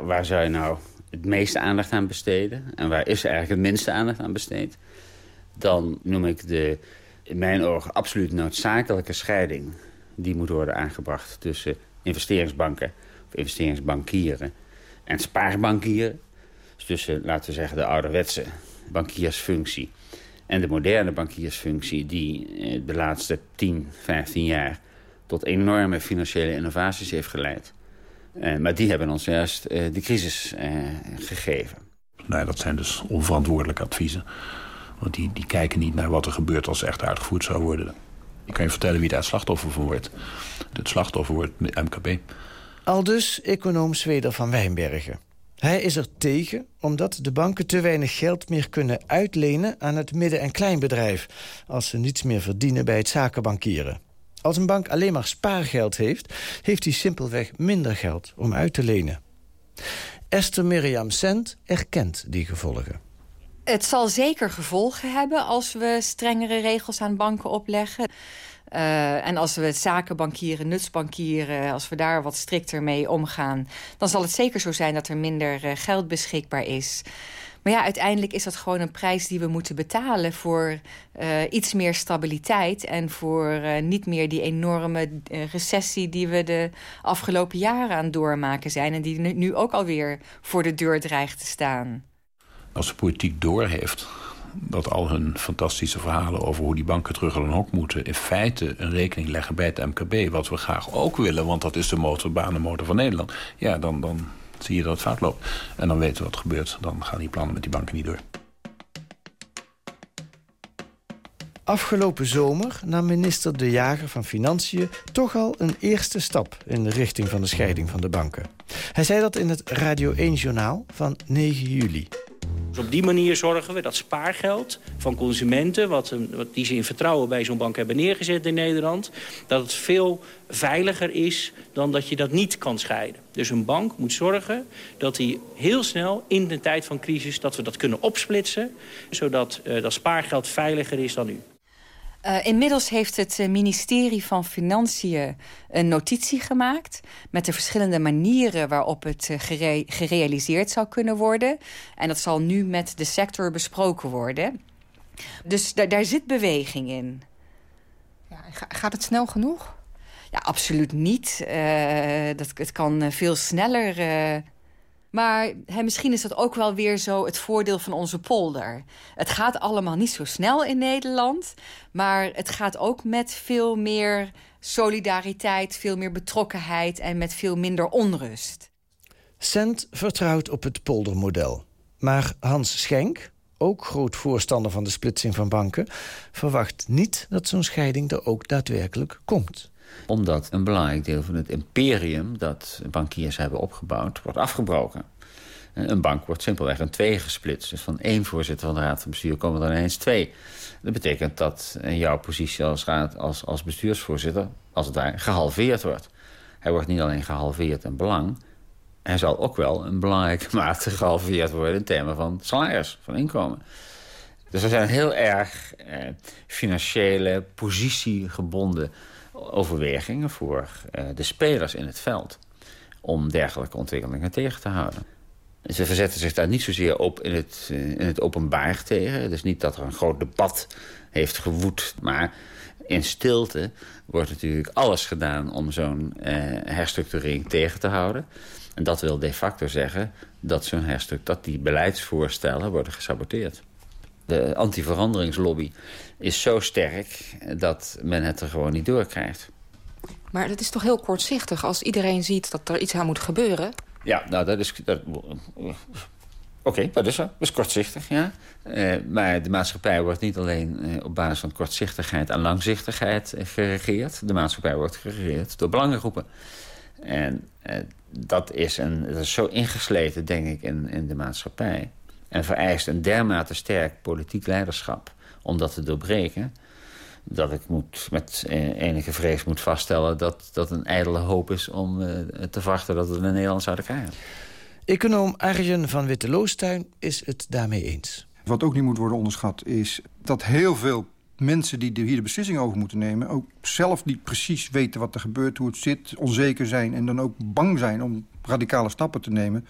Waar zou je nou het meeste aandacht aan besteden? En waar is er eigenlijk het minste aandacht aan besteed? Dan noem ik de, in mijn ogen, absoluut noodzakelijke scheiding... die moet worden aangebracht tussen investeringsbanken investeringsbankieren en spaarbankieren. Dus tussen, laten we zeggen, de ouderwetse bankiersfunctie... en de moderne bankiersfunctie die eh, de laatste 10, 15 jaar... tot enorme financiële innovaties heeft geleid. Uh, maar die hebben ons juist uh, de crisis gegeven. Nee, dat zijn dus onverantwoordelijke adviezen. Want die, die kijken niet naar wat er gebeurt als echt uitgevoerd zou worden. Ik kan je vertellen wie daar het slachtoffer van wordt. Het slachtoffer wordt MKB. Aldus econoom Zweder van Wijnbergen. Hij is er tegen omdat de banken te weinig geld meer kunnen uitlenen aan het midden- en kleinbedrijf... als ze niets meer verdienen bij het zakenbankieren. Als een bank alleen maar spaargeld heeft... heeft hij simpelweg minder geld om uit te lenen. Esther Miriam Sent erkent die gevolgen. Het zal zeker gevolgen hebben als we strengere regels aan banken opleggen. Uh, en als we zakenbankieren, nutsbankieren... als we daar wat strikter mee omgaan... dan zal het zeker zo zijn dat er minder uh, geld beschikbaar is... Maar ja, uiteindelijk is dat gewoon een prijs die we moeten betalen... voor uh, iets meer stabiliteit en voor niet meer die enorme recessie... die we de afgelopen jaren aan doormaken zijn... en die nu ook alweer voor de deur dreigt te staan. Als de politiek doorheeft dat al hun fantastische verhalen over hoe die banken terug aan een hok moeten... in feite een rekening leggen bij het MKB, wat we graag ook willen... want dat is de motorbanenmotor van Nederland. Ja, dan, dan zie je dat het fout loopt. En dan weten we wat er gebeurt. Dan gaan die plannen met die banken niet door. Afgelopen zomer nam minister De Jager van Financiën... toch al een eerste stap in de richting van de scheiding van de banken. Hij zei dat in het Radio 1-journaal van 9 juli. Dus op die manier zorgen we dat spaargeld van consumenten... Wat, die ze in vertrouwen bij zo'n bank hebben neergezet in Nederland... dat het veel veiliger is dan dat je dat niet kan scheiden. Dus een bank moet zorgen dat hij heel snel in de tijd van crisis... dat we dat kunnen opsplitsen, zodat uh, dat spaargeld veiliger is dan nu. Uh, inmiddels heeft het ministerie van Financiën een notitie gemaakt... met de verschillende manieren waarop het gere gerealiseerd zou kunnen worden. En dat zal nu met de sector besproken worden. Dus daar zit beweging in. Ja, gaat het snel genoeg? Ja, absoluut niet. Uh, dat, het kan veel sneller maar misschien is dat ook wel weer zo het voordeel van onze polder. Het gaat allemaal niet zo snel in Nederland. Maar het gaat ook met veel meer solidariteit, veel meer betrokkenheid... en met veel minder onrust. Cent vertrouwt op het poldermodel. Maar Hans Schenk, ook groot voorstander van de splitsing van banken... verwacht niet dat zo'n scheiding er ook daadwerkelijk komt omdat een belangrijk deel van het imperium dat bankiers hebben opgebouwd, wordt afgebroken. Een bank wordt simpelweg in twee gesplitst. Dus van één voorzitter van de raad van bestuur komen er ineens twee. Dat betekent dat jouw positie als, raad, als, als bestuursvoorzitter, als het daar, gehalveerd wordt. Hij wordt niet alleen gehalveerd in belang, hij zal ook wel een belangrijke <laughs> mate gehalveerd worden in termen van salaris, van inkomen. Dus er zijn heel erg eh, financiële, positiegebonden overwegingen voor uh, de spelers in het veld... om dergelijke ontwikkelingen tegen te houden. Ze verzetten zich daar niet zozeer op in het, uh, in het openbaar tegen. Is niet dat er een groot debat heeft gewoed, maar in stilte wordt natuurlijk alles gedaan om zo'n uh, herstructurering tegen te houden. En dat wil de facto zeggen dat zo'n herstructurering, dat die beleidsvoorstellen worden gesaboteerd. De anti-veranderingslobby is zo sterk dat men het er gewoon niet door krijgt. Maar dat is toch heel kortzichtig als iedereen ziet dat er iets aan moet gebeuren? Ja, nou dat is... Dat, Oké, okay, dat is Dat is kortzichtig, ja. Uh, maar de maatschappij wordt niet alleen uh, op basis van kortzichtigheid en langzichtigheid uh, geregeerd. De maatschappij wordt geregeerd door belangengroepen. En dat, is een, dat is zo ingesleten, denk ik, in, in de maatschappij. En vereist een dermate sterk politiek leiderschap om dat te doorbreken... dat ik moet, met enige vrees moet vaststellen dat dat een ijdele hoop is... om uh, te verwachten dat we het in Nederland zouden krijgen. Econoom Arjen van Witteloostuin is het daarmee eens. Wat ook niet moet worden onderschat is dat heel veel mensen die hier de beslissing over moeten nemen... ook zelf niet precies weten wat er gebeurt, hoe het zit, onzeker zijn... en dan ook bang zijn om radicale stappen te nemen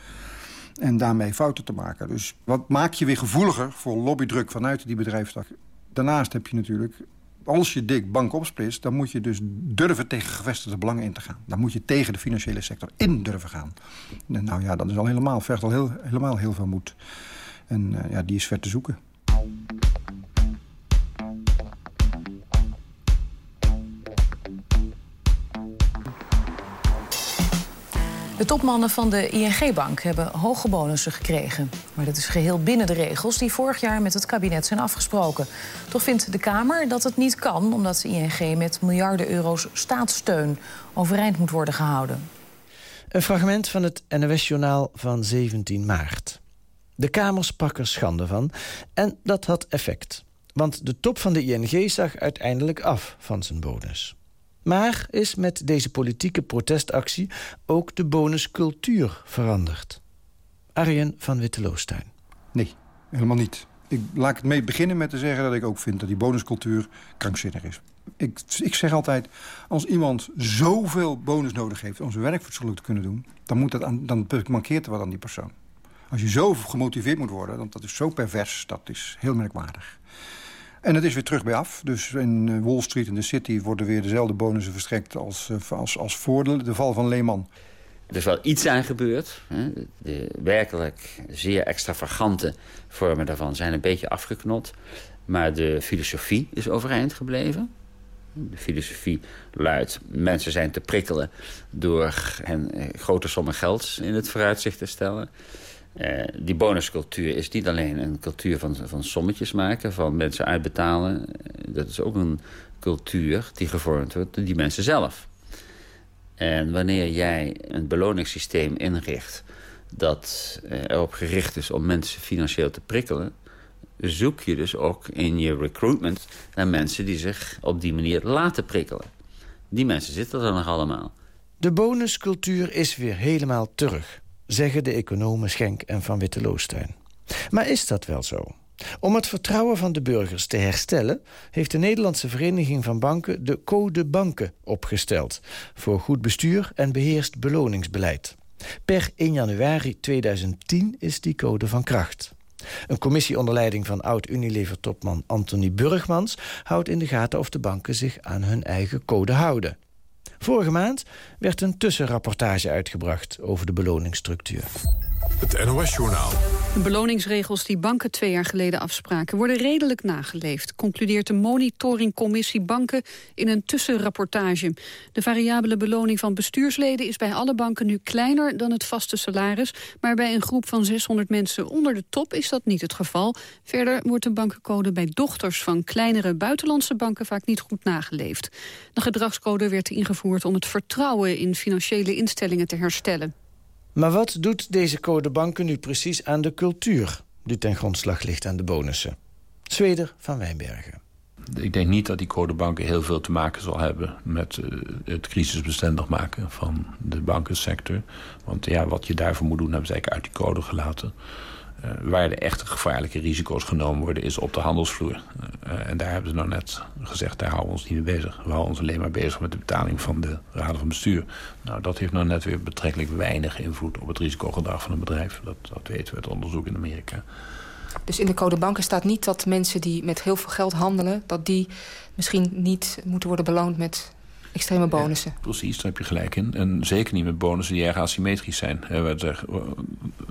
en daarmee fouten te maken. Dus wat maakt je weer gevoeliger voor lobbydruk vanuit die bedrijfstak? Daarnaast heb je natuurlijk, als je dik bank opsplitst... dan moet je dus durven tegen gevestigde belangen in te gaan. Dan moet je tegen de financiële sector in durven gaan. Nou ja, dat is al helemaal, vergt al heel, helemaal heel veel moed. En uh, ja, die is ver te zoeken. De topmannen van de ING-bank hebben hoge bonussen gekregen. Maar dat is geheel binnen de regels die vorig jaar met het kabinet zijn afgesproken. Toch vindt de Kamer dat het niet kan... omdat de ING met miljarden euro's staatssteun overeind moet worden gehouden. Een fragment van het NOS-journaal van 17 maart. De Kamer sprak er schande van en dat had effect. Want de top van de ING zag uiteindelijk af van zijn bonus. Maar is met deze politieke protestactie ook de bonuscultuur veranderd? Arjen van Witteloostuin. Nee, helemaal niet. Ik laat het mee beginnen met te zeggen dat ik ook vind dat die bonuscultuur krankzinnig is. ik, ik zeg altijd, als iemand zoveel bonus nodig heeft... om zijn werk fatsoenlijk te kunnen doen... dan, moet dat dan mankeert er wat aan die persoon. Als je zo gemotiveerd moet worden, want dat is zo pervers... dat is heel merkwaardig. En het is weer terug bij af. Dus in eh, Wall Street en de City worden weer dezelfde bonussen verstrekt... als, eh, als, als voor de, val van Lehman. Er is wel iets aan gebeurd. Hè. De werkelijk zeer extravagante vormen daarvan zijn een beetje afgeknot. Maar de filosofie is overeind gebleven. De filosofie luidt, mensen zijn te prikkelen... door hen eh, grote sommen geld in het vooruitzicht te stellen. Uh, die bonuscultuur is niet alleen een cultuur van, van sommetjes maken... van mensen uitbetalen. Dat is ook een cultuur die gevormd wordt door die mensen zelf. En wanneer jij een beloningssysteem inricht... dat uh, erop gericht is om mensen financieel te prikkelen zoek je dus ook in je recruitment naar mensen die zich op die manier laten prikkelen. Die mensen zitten er nog allemaal. De bonuscultuur is weer helemaal terug, zeggen de economen Schenk en Van Witte Maar is dat wel zo? Om het vertrouwen van de burgers te herstellen... heeft de Nederlandse Vereniging van Banken de Code Banken opgesteld... voor goed bestuur en beheerst beloningsbeleid. Per 1 januari 2010 is die code van kracht. Een commissie onder leiding van oud-Unilever-topman Anthony Burgmans... houdt in de gaten of de banken zich aan hun eigen code houden. Vorige maand werd een tussenrapportage uitgebracht over de beloningsstructuur. Het NOS-journaal. De beloningsregels die banken twee jaar geleden afspraken... worden redelijk nageleefd, concludeert de monitoringcommissie Banken... in een tussenrapportage. De variabele beloning van bestuursleden is bij alle banken nu kleiner... dan het vaste salaris, maar bij een groep van 600 mensen onder de top... is dat niet het geval. Verder wordt de bankencode bij dochters van kleinere buitenlandse banken... vaak niet goed nageleefd. De gedragscode werd ingevoerd om het vertrouwen in financiële instellingen te herstellen. Maar wat doet deze code banken nu precies aan de cultuur... die ten grondslag ligt aan de bonussen? Zweder van Wijnbergen. Ik denk niet dat die codebanken heel veel te maken zal hebben... met uh, het crisisbestendig maken van de bankensector. Want ja, wat je daarvoor moet doen, hebben ze eigenlijk uit die code gelaten. Uh, waar de echte gevaarlijke risico's genomen worden, is op de handelsvloer. Uh, en daar hebben ze nou net gezegd, daar houden we ons niet mee bezig. We houden ons alleen maar bezig met de betaling van de raden van bestuur. Nou, dat heeft nou net weer betrekkelijk weinig invloed op het risicogedrag van een bedrijf. Dat, dat weten we uit onderzoek in Amerika. Dus in de code banken staat niet dat mensen die met heel veel geld handelen... dat die misschien niet moeten worden beloond met extreme bonussen. Ja, precies, daar heb je gelijk in. En zeker niet met bonussen die erg asymmetrisch zijn.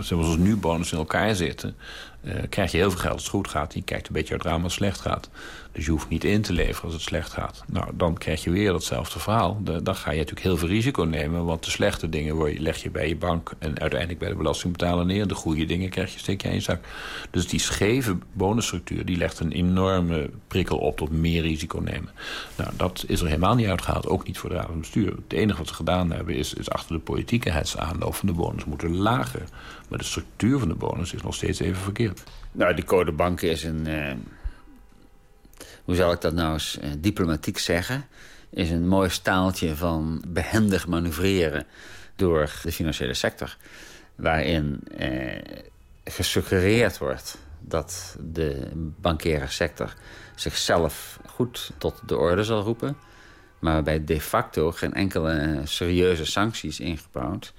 Zoals nu bonussen in elkaar zitten... Uh, krijg je heel veel geld als het goed gaat. Je kijkt een beetje uit raam als het slecht gaat. Dus je hoeft niet in te leveren als het slecht gaat. Nou, dan krijg je weer datzelfde verhaal. Dan ga je natuurlijk heel veel risico nemen. Want de slechte dingen leg je bij je bank... en uiteindelijk bij de belastingbetaler neer. De goede dingen krijg je, steek je in je zak. Dus die scheve bonusstructuur... die legt een enorme prikkel op tot meer risico nemen. Nou, dat is er helemaal niet uitgehaald. Ook niet voor de raad van bestuur. Het enige wat ze gedaan hebben... is, is achter de politieke aanloop van de bonus moeten lager. Maar de structuur van de bonus is nog steeds even verkeerd. Nou, die code banken is een... Uh, hoe zal ik dat nou eens uh, diplomatiek zeggen? Is een mooi staaltje van behendig manoeuvreren door de financiële sector. Waarin uh, gesuggereerd wordt dat de bankaire sector zichzelf goed tot de orde zal roepen. Maar waarbij de facto geen enkele serieuze sancties ingebouwd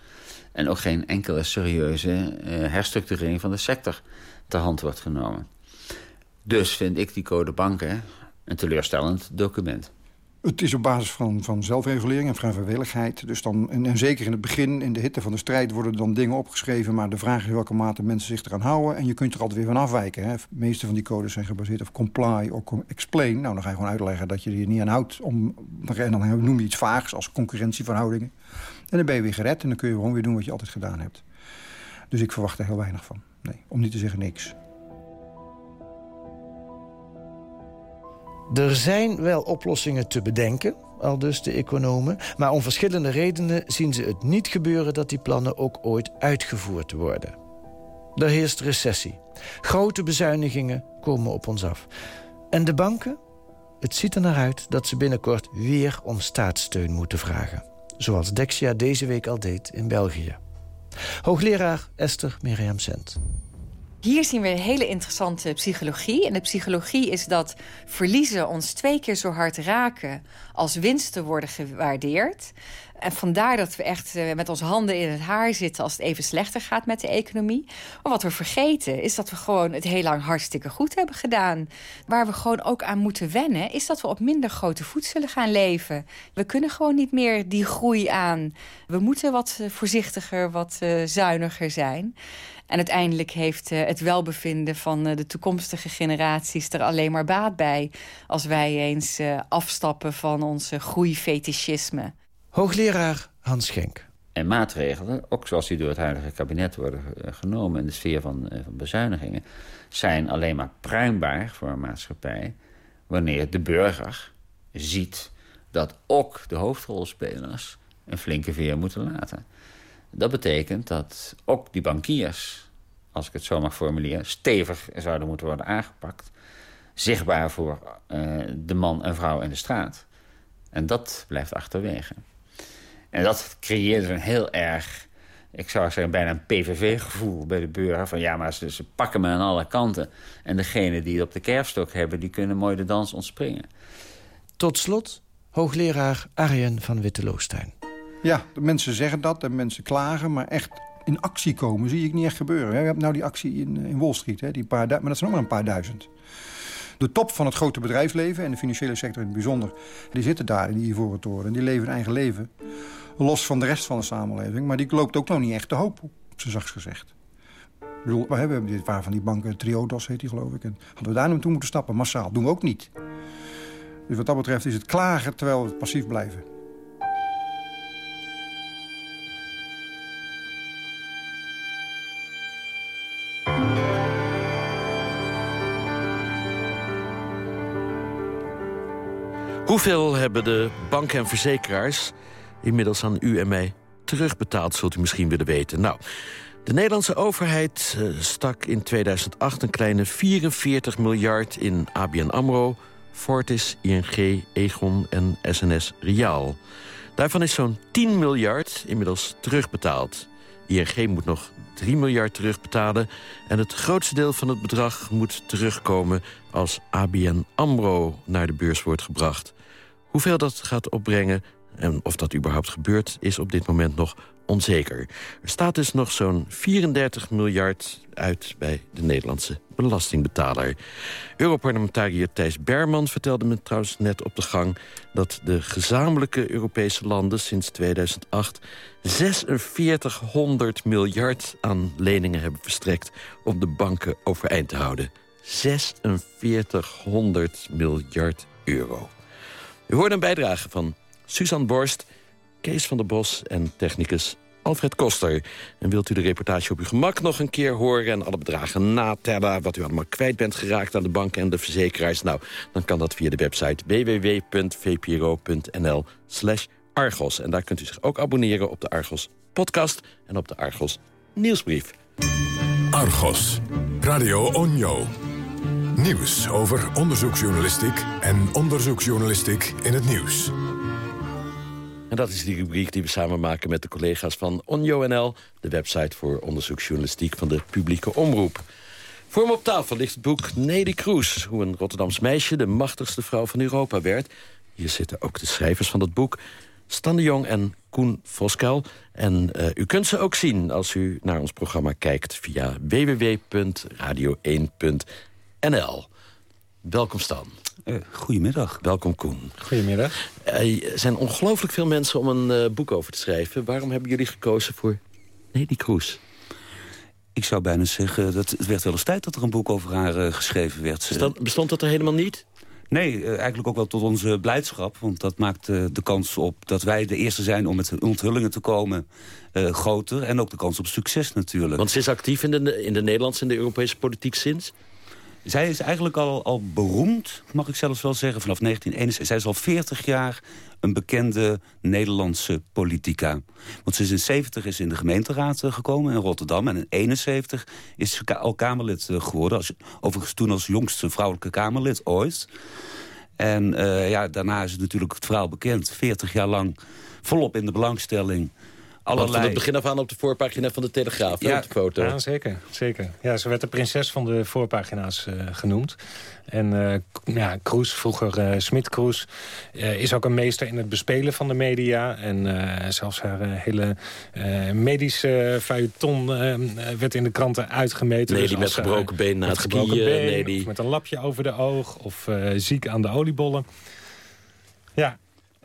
en ook geen enkele serieuze uh, herstructurering van de sector ter hand wordt genomen. Dus vind ik die code banken een teleurstellend document. Het is op basis van, van zelfregulering en vrijwilligheid. Dus dan, en, en, zeker in het begin, in de hitte van de strijd... worden dan dingen opgeschreven, maar de vraag is welke mate mensen zich eraan houden. En je kunt er altijd weer van afwijken. Hè. De meeste van die codes zijn gebaseerd op comply of explain. Nou, dan ga je gewoon uitleggen dat je er niet aan houdt. Om, en dan noem je iets vaags als concurrentieverhoudingen. En dan ben je weer gered en dan kun je gewoon weer doen wat je altijd gedaan hebt. Dus ik verwacht er heel weinig van. Nee, om niet te zeggen niks. Er zijn wel oplossingen te bedenken, al dus de economen... maar om verschillende redenen zien ze het niet gebeuren... dat die plannen ook ooit uitgevoerd worden. Er heerst recessie. Grote bezuinigingen komen op ons af. En de banken? Het ziet er naar uit dat ze binnenkort weer om staatssteun moeten vragen zoals Dexia deze week al deed in België. Hoogleraar Esther Miriam Sent. Hier zien we een hele interessante psychologie. En de psychologie is dat verliezen ons twee keer zo hard raken... als winsten worden gewaardeerd. En vandaar dat we echt eh, met onze handen in het haar zitten... als het even slechter gaat met de economie. Maar wat we vergeten is dat we gewoon het heel lang hartstikke goed hebben gedaan. Waar we gewoon ook aan moeten wennen... is dat we op minder grote voet zullen gaan leven. We kunnen gewoon niet meer die groei aan. We moeten wat eh, voorzichtiger, wat uh, zuiniger zijn. En uiteindelijk heeft uh, het welbevinden van uh, de toekomstige generaties er alleen maar baat bij. Als wij eens uh, afstappen van onze groeifetischisme. Hoogleraar Hans Schenk. En maatregelen, ook zoals die door het huidige kabinet worden genomen... in de sfeer van, van bezuinigingen... zijn alleen maar pruimbaar voor een maatschappij... wanneer de burger ziet dat ook de hoofdrolspelers... een flinke veer moeten laten. Dat betekent dat ook die bankiers, als ik het zo mag formuleren... stevig zouden moeten worden aangepakt. Zichtbaar voor uh, de man en vrouw in de straat. En dat blijft achterwege. En dat creëert een heel erg, ik zou zeggen bijna een PVV-gevoel bij de burger. Van ja, maar ze, ze, pakken me aan alle kanten. En degene die het op de kerfstok hebben, die kunnen mooi de dans ontspringen. Tot slot, hoogleraar Arjen van Witteloostijn. Ja, de mensen zeggen dat en mensen klagen, maar echt in actie komen zie ik niet echt gebeuren. We hebben nou die actie in, in Wall Street, hè, die paar maar dat zijn nog maar een paar duizend. De top van het grote bedrijfsleven en de financiële sector in het bijzonder... die zitten daar in die ivoren toren en die leven hun eigen leven. Los van de rest van de samenleving. Maar die loopt ook nog niet echt te hoop, op zijn gezegd. We hebben dit paar van die banken, Triodos heet die geloof ik. En hadden we daar naartoe moeten stappen, massaal. doen we ook niet. Dus wat dat betreft is het klagen terwijl we passief blijven. Hoeveel hebben de banken en verzekeraars inmiddels aan u en mij terugbetaald, zult u misschien willen weten. Nou, de Nederlandse overheid uh, stak in 2008 een kleine 44 miljard in ABN AMRO... Fortis, ING, Egon en SNS Riaal. Daarvan is zo'n 10 miljard inmiddels terugbetaald. ING moet nog 3 miljard terugbetalen... en het grootste deel van het bedrag moet terugkomen... als ABN AMRO naar de beurs wordt gebracht. Hoeveel dat gaat opbrengen en of dat überhaupt gebeurt, is op dit moment nog onzeker. Er staat dus nog zo'n 34 miljard uit bij de Nederlandse belastingbetaler. Europarlementariër Thijs Berman vertelde me trouwens net op de gang... dat de gezamenlijke Europese landen sinds 2008... 4600 miljard aan leningen hebben verstrekt... om de banken overeind te houden. 4600 miljard euro. U hoort een bijdrage van Suzanne Borst, Kees van der Bos en technicus Alfred Koster. En wilt u de reportage op uw gemak nog een keer horen... en alle bedragen natellen, wat u allemaal kwijt bent geraakt... aan de banken en de verzekeraars? Nou, dan kan dat via de website www.vpro.nl Argos. En daar kunt u zich ook abonneren op de Argos podcast... en op de Argos nieuwsbrief. Argos, Radio Onjo. Nieuws over onderzoeksjournalistiek en onderzoeksjournalistiek in het nieuws. En dat is die rubriek die we samen maken met de collega's van OnJoNL... de website voor onderzoeksjournalistiek van de publieke omroep. Voor me op tafel ligt het boek Nelly Kroes... hoe een Rotterdams meisje de machtigste vrouw van Europa werd. Hier zitten ook de schrijvers van het boek... Stan de Jong en Koen Voskel. En uh, u kunt ze ook zien als u naar ons programma kijkt... via www.radio1.nl. Welkom Stan. Uh, goedemiddag. Welkom Koen. Goedemiddag. Er zijn ongelooflijk veel mensen om een uh, boek over te schrijven. Waarom hebben jullie gekozen voor Nelly Kroes? Ik zou bijna zeggen, dat het werd wel eens tijd dat er een boek over haar geschreven werd. Bestond, bestond dat er helemaal niet? Nee, eigenlijk ook wel tot onze blijdschap. Want dat maakt de kans op dat wij de eerste zijn om met onthullingen te komen groter. En ook de kans op succes natuurlijk. Want ze is actief in de, in de Nederlandse en de Europese politiek sinds? Zij is eigenlijk al, al beroemd, mag ik zelfs wel zeggen, vanaf 1961. Zij is al 40 jaar een bekende Nederlandse politica. Want ze is in 70 is in de gemeenteraad gekomen in Rotterdam. En in 71 is ze al Kamerlid geworden. Als, overigens toen als jongste vrouwelijke Kamerlid ooit. En uh, ja, daarna is het natuurlijk het verhaal bekend. 40 jaar lang volop in de belangstelling allerlei... van het begin af aan op de voorpagina van de Telegraaf, ja, op de foto. Ja, zeker. zeker. Ja, ze werd de prinses van de voorpagina's uh, genoemd. En uh, ja, Kroes, vroeger uh, Smit Kroes, is ook een meester in het bespelen van de media. En zelfs haar hele medische feuilleton werd in de kranten uitgemeten. Nee, dus met gebroken been na het skiën. Been, met een lapje over de oog. Of ziek aan de oliebollen. Ja,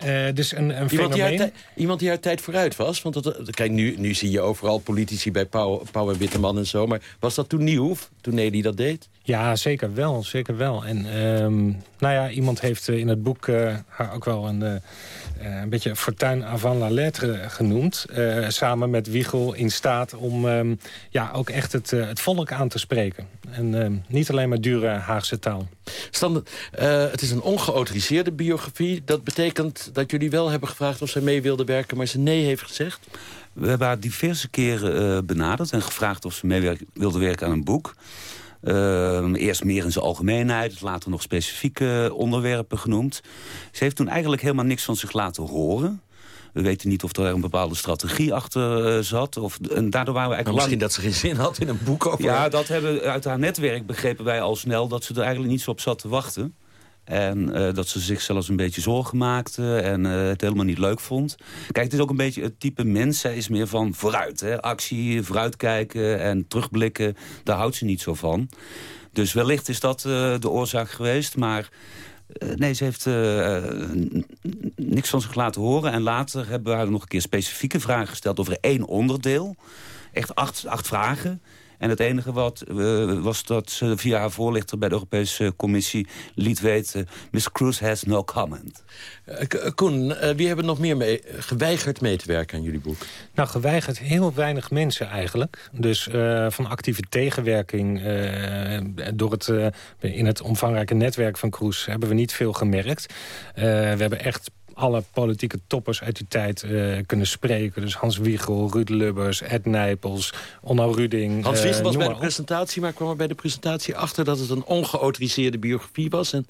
uh, dus een, een iemand, die haar iemand die haar tijd vooruit was? Want dat, kijk, nu, nu zie je overal politici bij Pauw, Pauw en Witteman en zo. Maar was dat toen nieuw, toen Nelly dat deed? Ja, zeker wel. Zeker wel. En um, nou ja, iemand heeft in het boek uh, haar ook wel een uh, een beetje fortuin avant la lettre genoemd. Samen met Wiegel in staat om um, ja, ook echt het, het volk aan te spreken. En ehm, niet alleen maar dure Haagse taal. Het is een ongeautoriseerde biografie. Dat betekent dat jullie wel hebben gevraagd of zij mee wilde werken... maar ze nee heeft gezegd? We hebben haar diverse keren benaderd en gevraagd of ze mee wilde werken aan een boek. Uh, eerst meer in zijn algemeenheid, later nog specifieke onderwerpen genoemd. Ze heeft toen eigenlijk helemaal niks van zich laten horen. We weten niet of er een bepaalde strategie achter uh, zat. Of, en daardoor waren we eigenlijk misschien dat ze geen zin had in een boek over... Ja, dat hebben uit haar netwerk begrepen wij al snel... dat ze er eigenlijk niet zo op zat te wachten. En uh, dat ze zich zelfs een beetje zorgen maakte en uh, het helemaal niet leuk vond. Kijk, het is ook een beetje het type mens. Is meer van vooruit. Hè? Actie, vooruitkijken en terugblikken. Daar houdt ze niet zo van. Dus wellicht is dat uh, de oorzaak geweest. Maar nee, ze heeft niks van zich laten horen. En later hebben we haar nog een keer specifieke vragen gesteld over één onderdeel. Echt acht, acht vragen. En het enige wat uh, was dat ze via haar voorlichter bij de Europese Commissie liet weten... Miss Cruz has no comment. Uh, Koen, uh, wie hebben nog meer mee, geweigerd mee te werken aan jullie boek? Nou, geweigerd heel weinig mensen eigenlijk. Dus van actieve tegenwerking door het, in het omvangrijke netwerk van Cruz... hebben we niet veel gemerkt. we hebben echt alle politieke toppers uit die tijd uh, kunnen spreken. Dus Hans Wiegel, Ruud Lubbers, Ed Nijpels, Onno Ruding. Hans Wiegel uh, was bij de presentatie, maar kwam er bij de presentatie achter... dat het een ongeautoriseerde biografie was... En...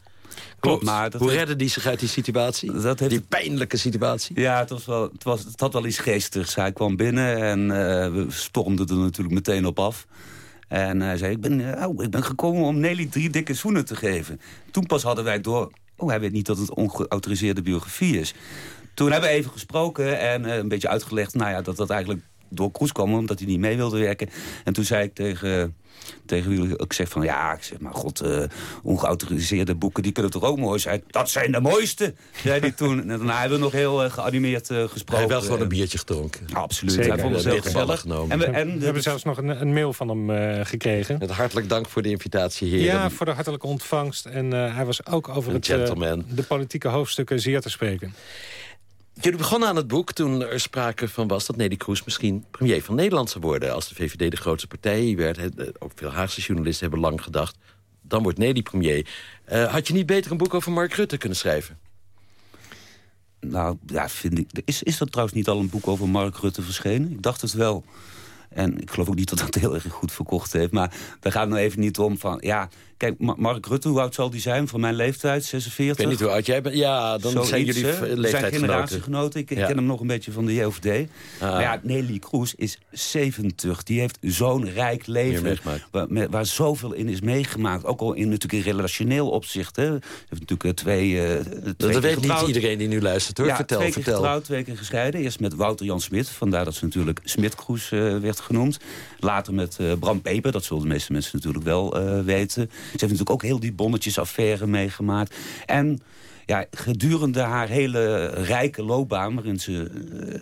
Klopt, maar hoe redde die zich uit die situatie? Dat heeft... Die pijnlijke situatie? Ja, het, was wel, het, was, het had wel iets geestigs. Hij kwam binnen en uh, we stormden er natuurlijk meteen op af. En hij zei, ik ben, oh, ik ben gekomen om Nelly drie dikke zoenen te geven. Toen pas hadden wij door Oh, hij weet niet dat het ongeautoriseerde biografie is. Toen hebben we even gesproken en uh, een beetje uitgelegd... Nou ja, dat dat eigenlijk door Kroes kwam, omdat hij niet mee wilde werken. En toen zei ik tegen, tegen jullie, ik zeg van... ja, ik zeg maar, god, uh, ongeautoriseerde boeken, die kunnen toch ook mooi zijn? Dat zijn de mooiste, zei hij toen. En daarna hebben we nog heel uh, geanimeerd uh, gesproken. Hij heeft wel gewoon een biertje gedronken. Ja, absoluut. Zeker. Hij vond het heel gezellig. Genomen. En we, en, we hebben zelfs nog een, een mail van hem gekregen. Met hartelijk dank voor de invitatie, heren. Ja, voor de hartelijke ontvangst. En hij was ook over het, de politieke hoofdstukken zeer te spreken. Jullie begonnen aan het boek toen er sprake van was... dat Nelly Kroes misschien premier van Nederland zou worden... als de VVD de grootste partij werd. Ook veel Haagse journalisten hebben lang gedacht... dan wordt Nelly premier. Uh, had je niet beter een boek over Mark Rutte kunnen schrijven? Nou, ja, vind ik... Is, is er trouwens niet al een boek over Mark Rutte verschenen? Ik dacht het wel. En ik geloof ook niet dat dat heel erg goed verkocht heeft. Maar daar gaat het nou even niet om van... ja, Kijk, Mark Rutte, hoe oud zal die zijn? Van mijn leeftijd, 46? Ik weet niet hoe oud jij bent. Ja, dan zijn jullie leeftijdsgenoten. zijn generatiegenoten. Ik, ken hem nog een beetje van de JOVD. Ah. Maar ja, Nelly Kroes is 70. Die heeft zo'n rijk leven. Waar, waar, zoveel in is meegemaakt. Ook al in, natuurlijk in relationeel opzicht. Hè. Ze heeft natuurlijk eh, twee, uh, twee Dat weet niet iedereen die nu luistert. Hoor. Ja, vertel, twee keer vertel. getrouwd, twee keer gescheiden. Eerst met Wouter Jan Smit. Vandaar dat ze natuurlijk Smit-Kroes uh, werd genoemd. Later met uh, Bram Peper. Dat zullen de meeste mensen natuurlijk wel weten. Ze heeft natuurlijk ook heel die bonnetjesaffaire meegemaakt. En ja, gedurende haar hele rijke loopbaan... waarin ze uh,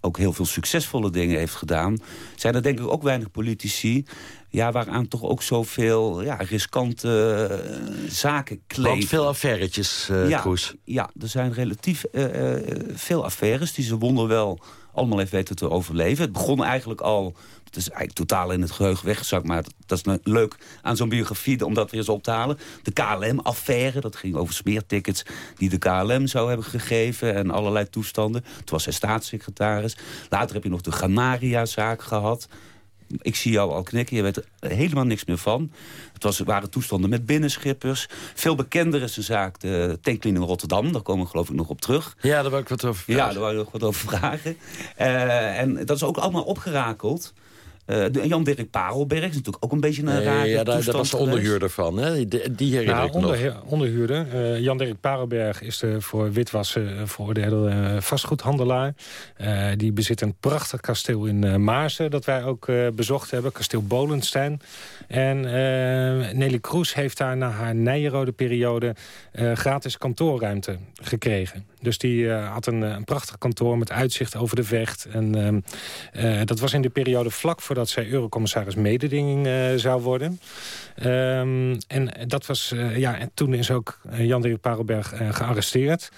ook heel veel succesvolle dingen heeft gedaan... zijn er denk ik ook weinig politici... Ja, waaraan toch ook zoveel ja, riskante uh, zaken kleven. Want veel affairetjes, uh, ja, Ja, er zijn relatief veel affaires die ze wonder wel allemaal heeft weten te overleven. Het begon eigenlijk al het is eigenlijk totaal in het geheugen weggezakt. Maar dat, is leuk aan zo'n biografie om dat weer eens op te halen. De KLM-affaire, dat ging over smeertickets die de KLM zou hebben gegeven. En allerlei toestanden. Toen was hij staatssecretaris. Later heb je nog de Granaria-zaak gehad ik zie jou al knikken, je weet er helemaal niks meer van. Het was, waren toestanden met binnenschippers. Veel bekender is de zaak de tanklijn in Rotterdam. Daar komen we geloof ik nog op terug. Ja, daar wil ik wat over vragen. Ja, daar wou je nog wat over vragen. Uh, en dat is ook allemaal opgerakeld. Uh, Jan-Dirk Parelberg is natuurlijk ook een beetje een rare Ja, daar, was de onderhuurder van, hè? Die, die herinner nou, ik onder, nog. Onderhuurder. Uh, Jan-Dirk Parelberg is de voor witwassen veroordeelde uh, vastgoedhandelaar. die bezit een prachtig kasteel in Maarsen... dat wij ook bezocht hebben, kasteel Bolenstein. En Nelly Kroes heeft daar na haar Nijenrode periode... gratis kantoorruimte gekregen. Dus die had een, een, prachtig kantoor met uitzicht over de vecht. En ehm, dat was in de periode vlak voor voordat zij eurocommissaris mededinging zou worden. Um, en dat was, ja, en toen is ook Jan-Dirk Parelberg gearresteerd.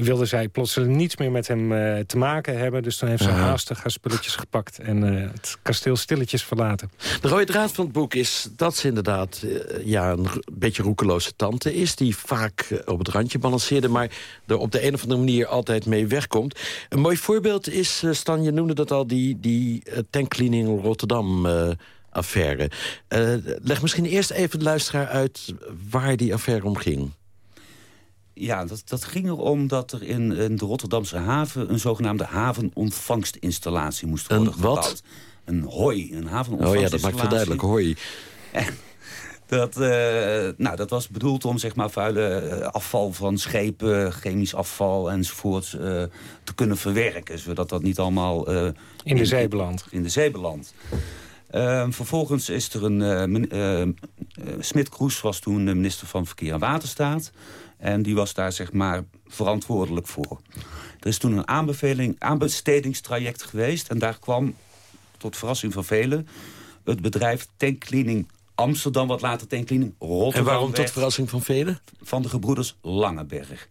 wilde zij plotseling niets meer met hem te maken hebben. Dus toen heeft ze haastig haar spulletjes gepakt en het kasteel stilletjes verlaten. De rode draad van het boek is dat ze inderdaad ja, een beetje roekeloze tante is... die vaak op het randje balanceerde... maar er op de een of andere manier altijd mee wegkomt. Een mooi voorbeeld is, Stan, je noemde dat al, die, die tankcleaning Rotterdam-affaire. Uh, leg misschien eerst even de luisteraar uit waar die affaire om ging. Ja, dat, dat ging erom dat er in, in de Rotterdamse haven... een zogenaamde havenontvangstinstallatie moest worden een gebouwd. Wat? Een hooi, een havenontvangstinstallatie. Oh ja, dat maakt verduidelijk, hooi. Dat, uh, nou, dat was bedoeld om zeg maar, vuile afval van schepen, chemisch afval enzovoort uh, te kunnen verwerken. Zodat dat niet allemaal... Uh, in de zee belandt. In de zee belandt. vervolgens is er een... Smit Kroes was toen de minister van Verkeer en Waterstaat. En die was daar zeg maar verantwoordelijk voor. Er is toen een aanbeveling, aanbestedingstraject geweest. En daar kwam, tot verrassing van velen... het bedrijf Tankcleaning Amsterdam, wat later tanklinium, Rotterdam. En waarom tot verrassing van velen? Van de gebroeders Langeberg.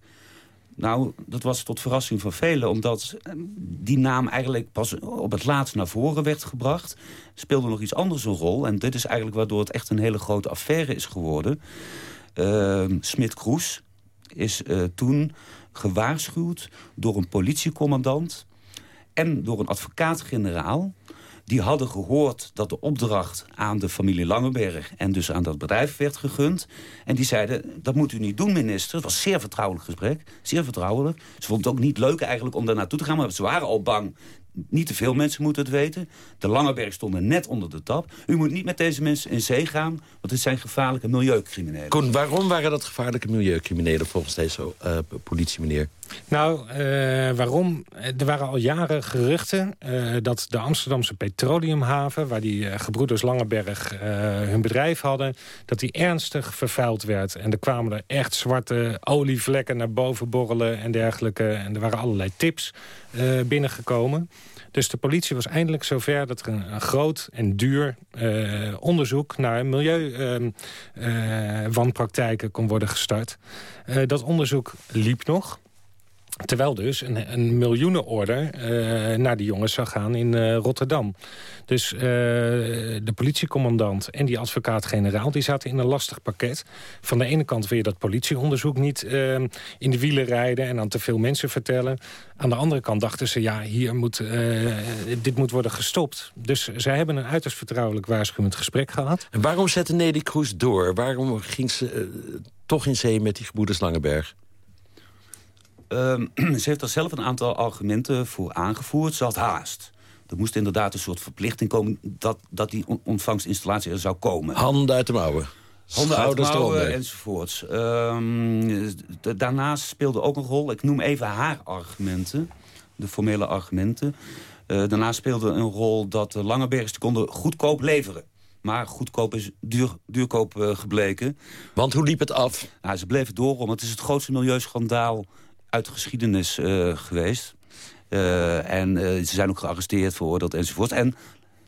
Nou, dat was tot verrassing van velen, omdat die naam eigenlijk pas op het laatst naar voren werd gebracht. Speelde nog iets anders een rol. En dit is eigenlijk waardoor het echt een hele grote affaire is geworden. Uh, Smit Kroes is uh, toen gewaarschuwd door een politiecommandant en door een advocaat-generaal die hadden gehoord dat de opdracht aan de familie Langeberg... en dus aan dat bedrijf werd gegund. En die zeiden, dat moet u niet doen, minister. Het was een zeer vertrouwelijk gesprek, zeer vertrouwelijk. Ze vonden het ook niet leuk eigenlijk om daar naartoe te gaan... maar ze waren al bang niet te veel mensen moeten het weten. De Langeberg stonden net onder de tap. U moet niet met deze mensen in zee gaan, want het zijn gevaarlijke milieucriminelen. Koen, waarom waren dat gevaarlijke milieucriminelen volgens deze uh, politie, meneer? Nou, uh, waarom? Er waren al jaren geruchten uh, dat de Amsterdamse petroleumhaven... waar die gebroeders Langeberg hun bedrijf hadden... dat die ernstig vervuild werd. En er kwamen er echt zwarte olievlekken naar boven borrelen en dergelijke. En er waren allerlei tips binnengekomen. Dus de politie was eindelijk zover dat er een, groot en duur onderzoek naar milieuwanpraktijken uh, kon worden gestart. dat onderzoek liep nog. Terwijl dus een, een miljoenenorder uh, naar die jongens zou gaan in uh, Rotterdam. Dus uh, de politiecommandant en die advocaat-generaal... die zaten in een lastig pakket. Van de ene kant wil je dat politieonderzoek niet in de wielen rijden... en aan te veel mensen vertellen. Aan de andere kant dachten ze, ja, hier moet, dit moet worden gestopt. Dus zij hebben een uiterst vertrouwelijk waarschuwend gesprek gehad. En waarom zette Nelly Kroes door? Waarom ging ze toch in zee met die gebroeders Langeberg? Um, <clears throat> ze heeft er zelf een aantal argumenten voor aangevoerd. Ze had haast. Er moest inderdaad een soort verplichting komen... dat, dat die ontvangstinstallatie er zou komen. Handen uit de mouwen. Handen uit de mouwen enzovoorts. Um, daarnaast speelde ook een rol... ik noem even haar argumenten. De formele argumenten. Uh, daarnaast speelde een rol dat de Langebergers konden goedkoop leveren. Maar goedkoop is duur, duurkoop uh, gebleken. Want hoe liep het af? Nou, ze bleven door, het is het grootste milieuschandaal uit de geschiedenis uh, geweest. Uh, en uh, ze zijn ook gearresteerd, veroordeeld enzovoort. En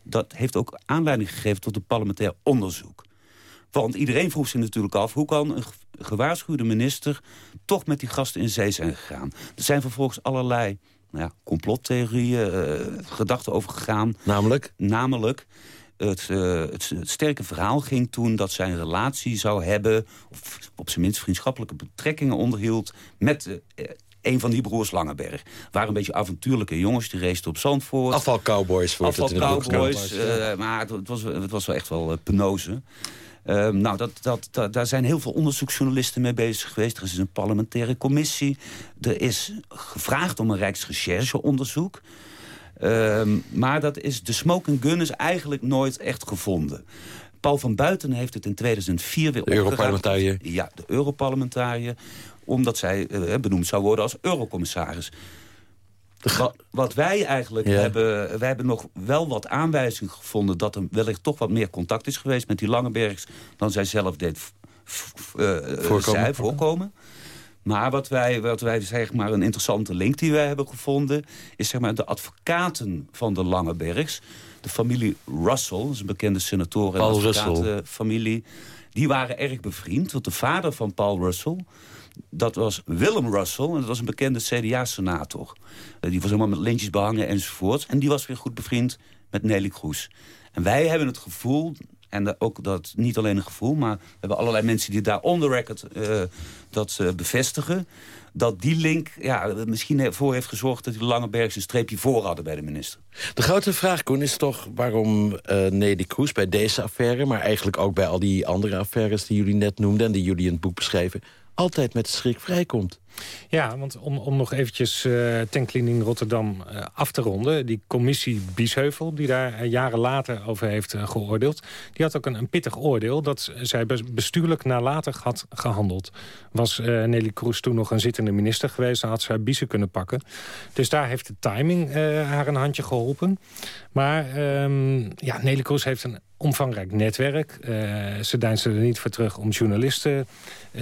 dat heeft ook aanleiding gegeven tot een parlementair onderzoek. Want iedereen vroeg zich natuurlijk af... hoe kan een gewaarschuwde minister toch met die gasten in zee zijn gegaan? Er zijn vervolgens allerlei nou ja, complottheorieën, gedachten over gegaan. Namelijk? Namelijk... Het, uh, het, het, sterke verhaal ging toen dat zij een relatie zou hebben... of op zijn minst vriendschappelijke betrekkingen onderhield... met uh, een van die broers Langenberg. waren een beetje avontuurlijke jongens, die raceten op Zandvoort. Afval Cowboys. wordt het in de Cowboys, eh, maar het, het was, het was wel echt wel uh, penose. Ehm, nou, dat, dat, dat, daar zijn heel veel onderzoeksjournalisten mee bezig geweest. Er is een parlementaire commissie. Er is gevraagd om een rijksrechercheonderzoek. Ehm, maar dat is, de smoking gun is eigenlijk nooit echt gevonden. Paul van Buiten heeft het in 2004 weer De Europarlementariër. Ja, de Europarlementariër. Omdat zij uh, benoemd zou worden als eurocommissaris. Wat, wat, wij eigenlijk ja. hebben... Wij hebben nog wel wat aanwijzingen gevonden... dat er wellicht toch wat meer contact is geweest met die Langebergs... dan zij zelf deed uh, voorkomen. Zij, voorkomen. Maar wat wij, wat wij zeg maar een interessante link die wij hebben gevonden... is zeg maar de advocaten van de Langebergs. De familie Russell, dat is een bekende senator en advocatenfamilie. Die waren erg bevriend, want de vader van Paul Russell... dat was Willem Russell, en dat was een bekende CDA-senator. Die was helemaal met lintjes behangen enzovoort. En die was weer goed bevriend met Nelly Kroes. En wij hebben het gevoel, en ook dat niet alleen een gevoel... maar we hebben allerlei mensen die daar on record uh, dat uh, bevestigen... dat die link ja, misschien ervoor heeft gezorgd... dat die Langebergs een streepje voor hadden bij de minister. De grote vraag, Koen, is toch waarom uh, Nelly Kroes bij deze affaire... maar eigenlijk ook bij al die andere affaires die jullie net noemden... en die jullie in het boek beschreven, altijd met schrik vrijkomt. Ja, want om, om nog eventjes uh, Tankcleaning Rotterdam uh, af te ronden... die commissie Biesheuvel, die daar uh, jaren later over heeft geoordeeld... die had ook een, een, pittig oordeel dat zij bestuurlijk nalatig had gehandeld. Was Nelly Kroes toen nog een zittende minister geweest... dan had ze haar biezen kunnen pakken. Dus daar heeft de timing haar een handje geholpen. Maar um, ja, Nelly Kroes heeft een omvangrijk netwerk. Uh, ze deinzen er niet voor terug om journalisten uh,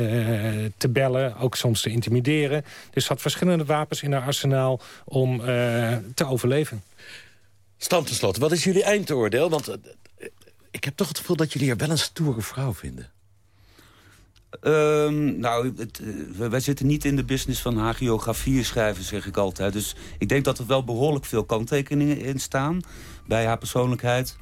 te bellen, ook soms te intimideren. Dus ze had verschillende wapens in haar arsenaal om uh, te overleven. Stand tenslotte, wat is jullie eindoordeel? Want ik heb toch het gevoel dat jullie er wel een stoere vrouw vinden. Um, nou, het, uh, wij zitten niet in de business van hagiografieën schrijven, zeg ik altijd. Dus ik denk dat er wel behoorlijk veel kanttekeningen in staan bij haar persoonlijkheid.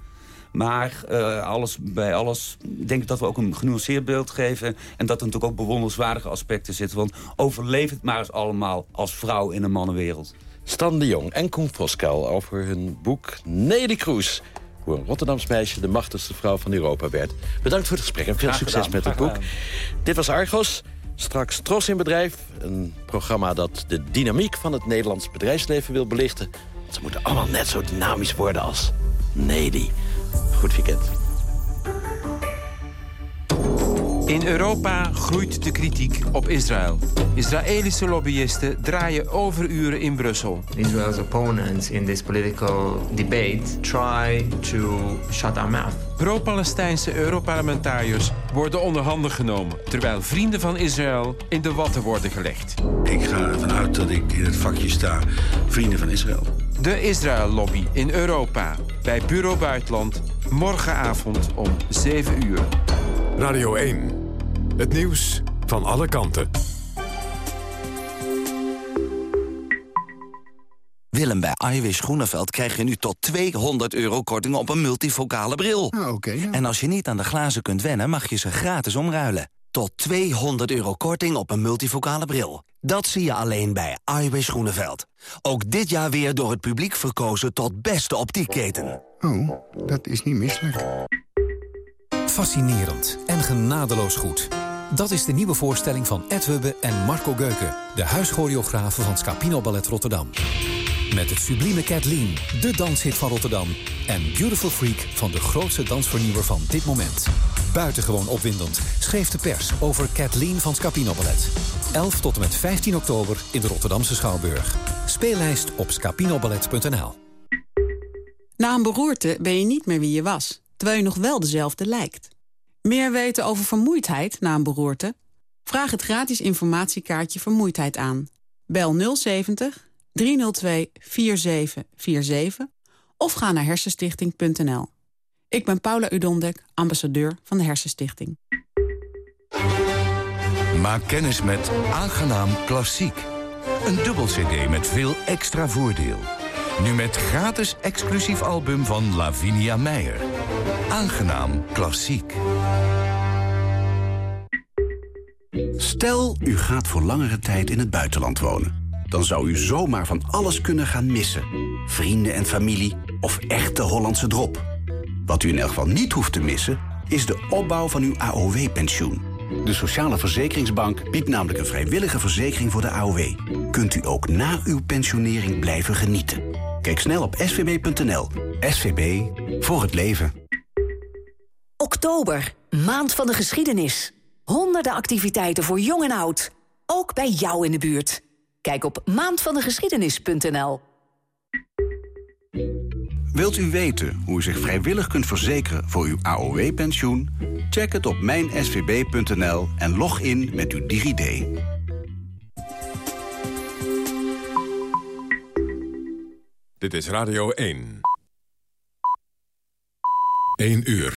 Maar uh, alles, bij alles denk ik dat we ook een genuanceerd beeld geven... en dat er natuurlijk ook bewonderenswaardige aspecten zitten. Want overleef het maar eens allemaal als vrouw in een mannenwereld. Stan de Jong en Koen Voskuil over hun boek Nelly Kroes. Hoe een Rotterdams meisje de machtigste vrouw van Europa werd. Bedankt voor het gesprek en veel Graag succes gedaan. met het boek. Dit was Argos. Straks Tros in Bedrijf. Een programma dat de dynamiek van het Nederlands bedrijfsleven wil belichten. Ze moeten allemaal net zo dynamisch worden als Nelly. Goed weekend. In Europa groeit de kritiek op Israël. Israëlische lobbyisten draaien overuren in Brussel. Israel's opponents in this political debate try to shut our mouth. Pro-Palestijnse Europarlementariërs worden onder handen genomen... terwijl vrienden van Israël in de watten worden gelegd. Ik ga ervan uit dat ik in het vakje sta vrienden van Israël. De Israël-lobby in Europa bij Bureau Buitenland... morgenavond om 7 uur. Radio 1. Het nieuws van alle kanten. Willem, bij Iwis Groeneveld krijg je nu tot 200 euro korting op een multifocale bril. Ah, oké. ja. En als je niet aan de glazen kunt wennen, mag je ze gratis omruilen. Tot 200 euro korting op een multifocale bril. Dat zie je alleen bij Iwis Groeneveld. Ook dit jaar weer door het publiek verkozen tot beste optiekketen. Oh, dat is niet misselijk. Fascinerend en genadeloos goed. Dat is de nieuwe voorstelling van Ed Hubbe en Marco Geuken... de huischoreografen van Scapino Ballet Rotterdam. Met het sublieme Kathleen, de danshit van Rotterdam... en Beautiful Freak van de grootste dansvernieuwer van dit moment. Buitengewoon opwindend schreef de pers over Kathleen van Scapino Ballet. 11 tot en met 15 oktober in de Rotterdamse Schouwburg. Speellijst op scapinoballet.nl Na een beroerte ben je niet meer wie je was, terwijl je nog wel dezelfde lijkt. Meer weten over vermoeidheid na een beroerte? Vraag het gratis informatiekaartje Vermoeidheid aan. Bel 070 302 4747 of ga naar hersenstichting.nl. Ik ben Paula Udondek, ambassadeur van de Hersenstichting. Maak kennis met Aangenaam Klassiek. Een dubbel cd met veel extra voordeel. Nu met gratis exclusief album van Lavinia Meijer. Aangenaam Klassiek. Stel, u gaat voor langere tijd in het buitenland wonen. dan zou u zomaar van alles kunnen gaan missen. Vrienden en familie of echte Hollandse drop. Wat u in elk geval niet hoeft te missen, is de opbouw van uw AOW-pensioen. De Sociale Verzekeringsbank biedt namelijk een vrijwillige verzekering voor de AOW. Kunt u ook na uw pensionering blijven genieten. Kijk snel op svb.nl. SVB, voor het leven. Oktober, maand van de geschiedenis. Honderden activiteiten voor jong en oud. Ook bij jou in de buurt. Kijk op maandvandegeschiedenis.nl. Wilt u weten hoe u zich vrijwillig kunt verzekeren voor uw AOW-pensioen? Check het op mijnsvb.nl en log in met uw DigiD. Dit is Radio 1. 1 uur.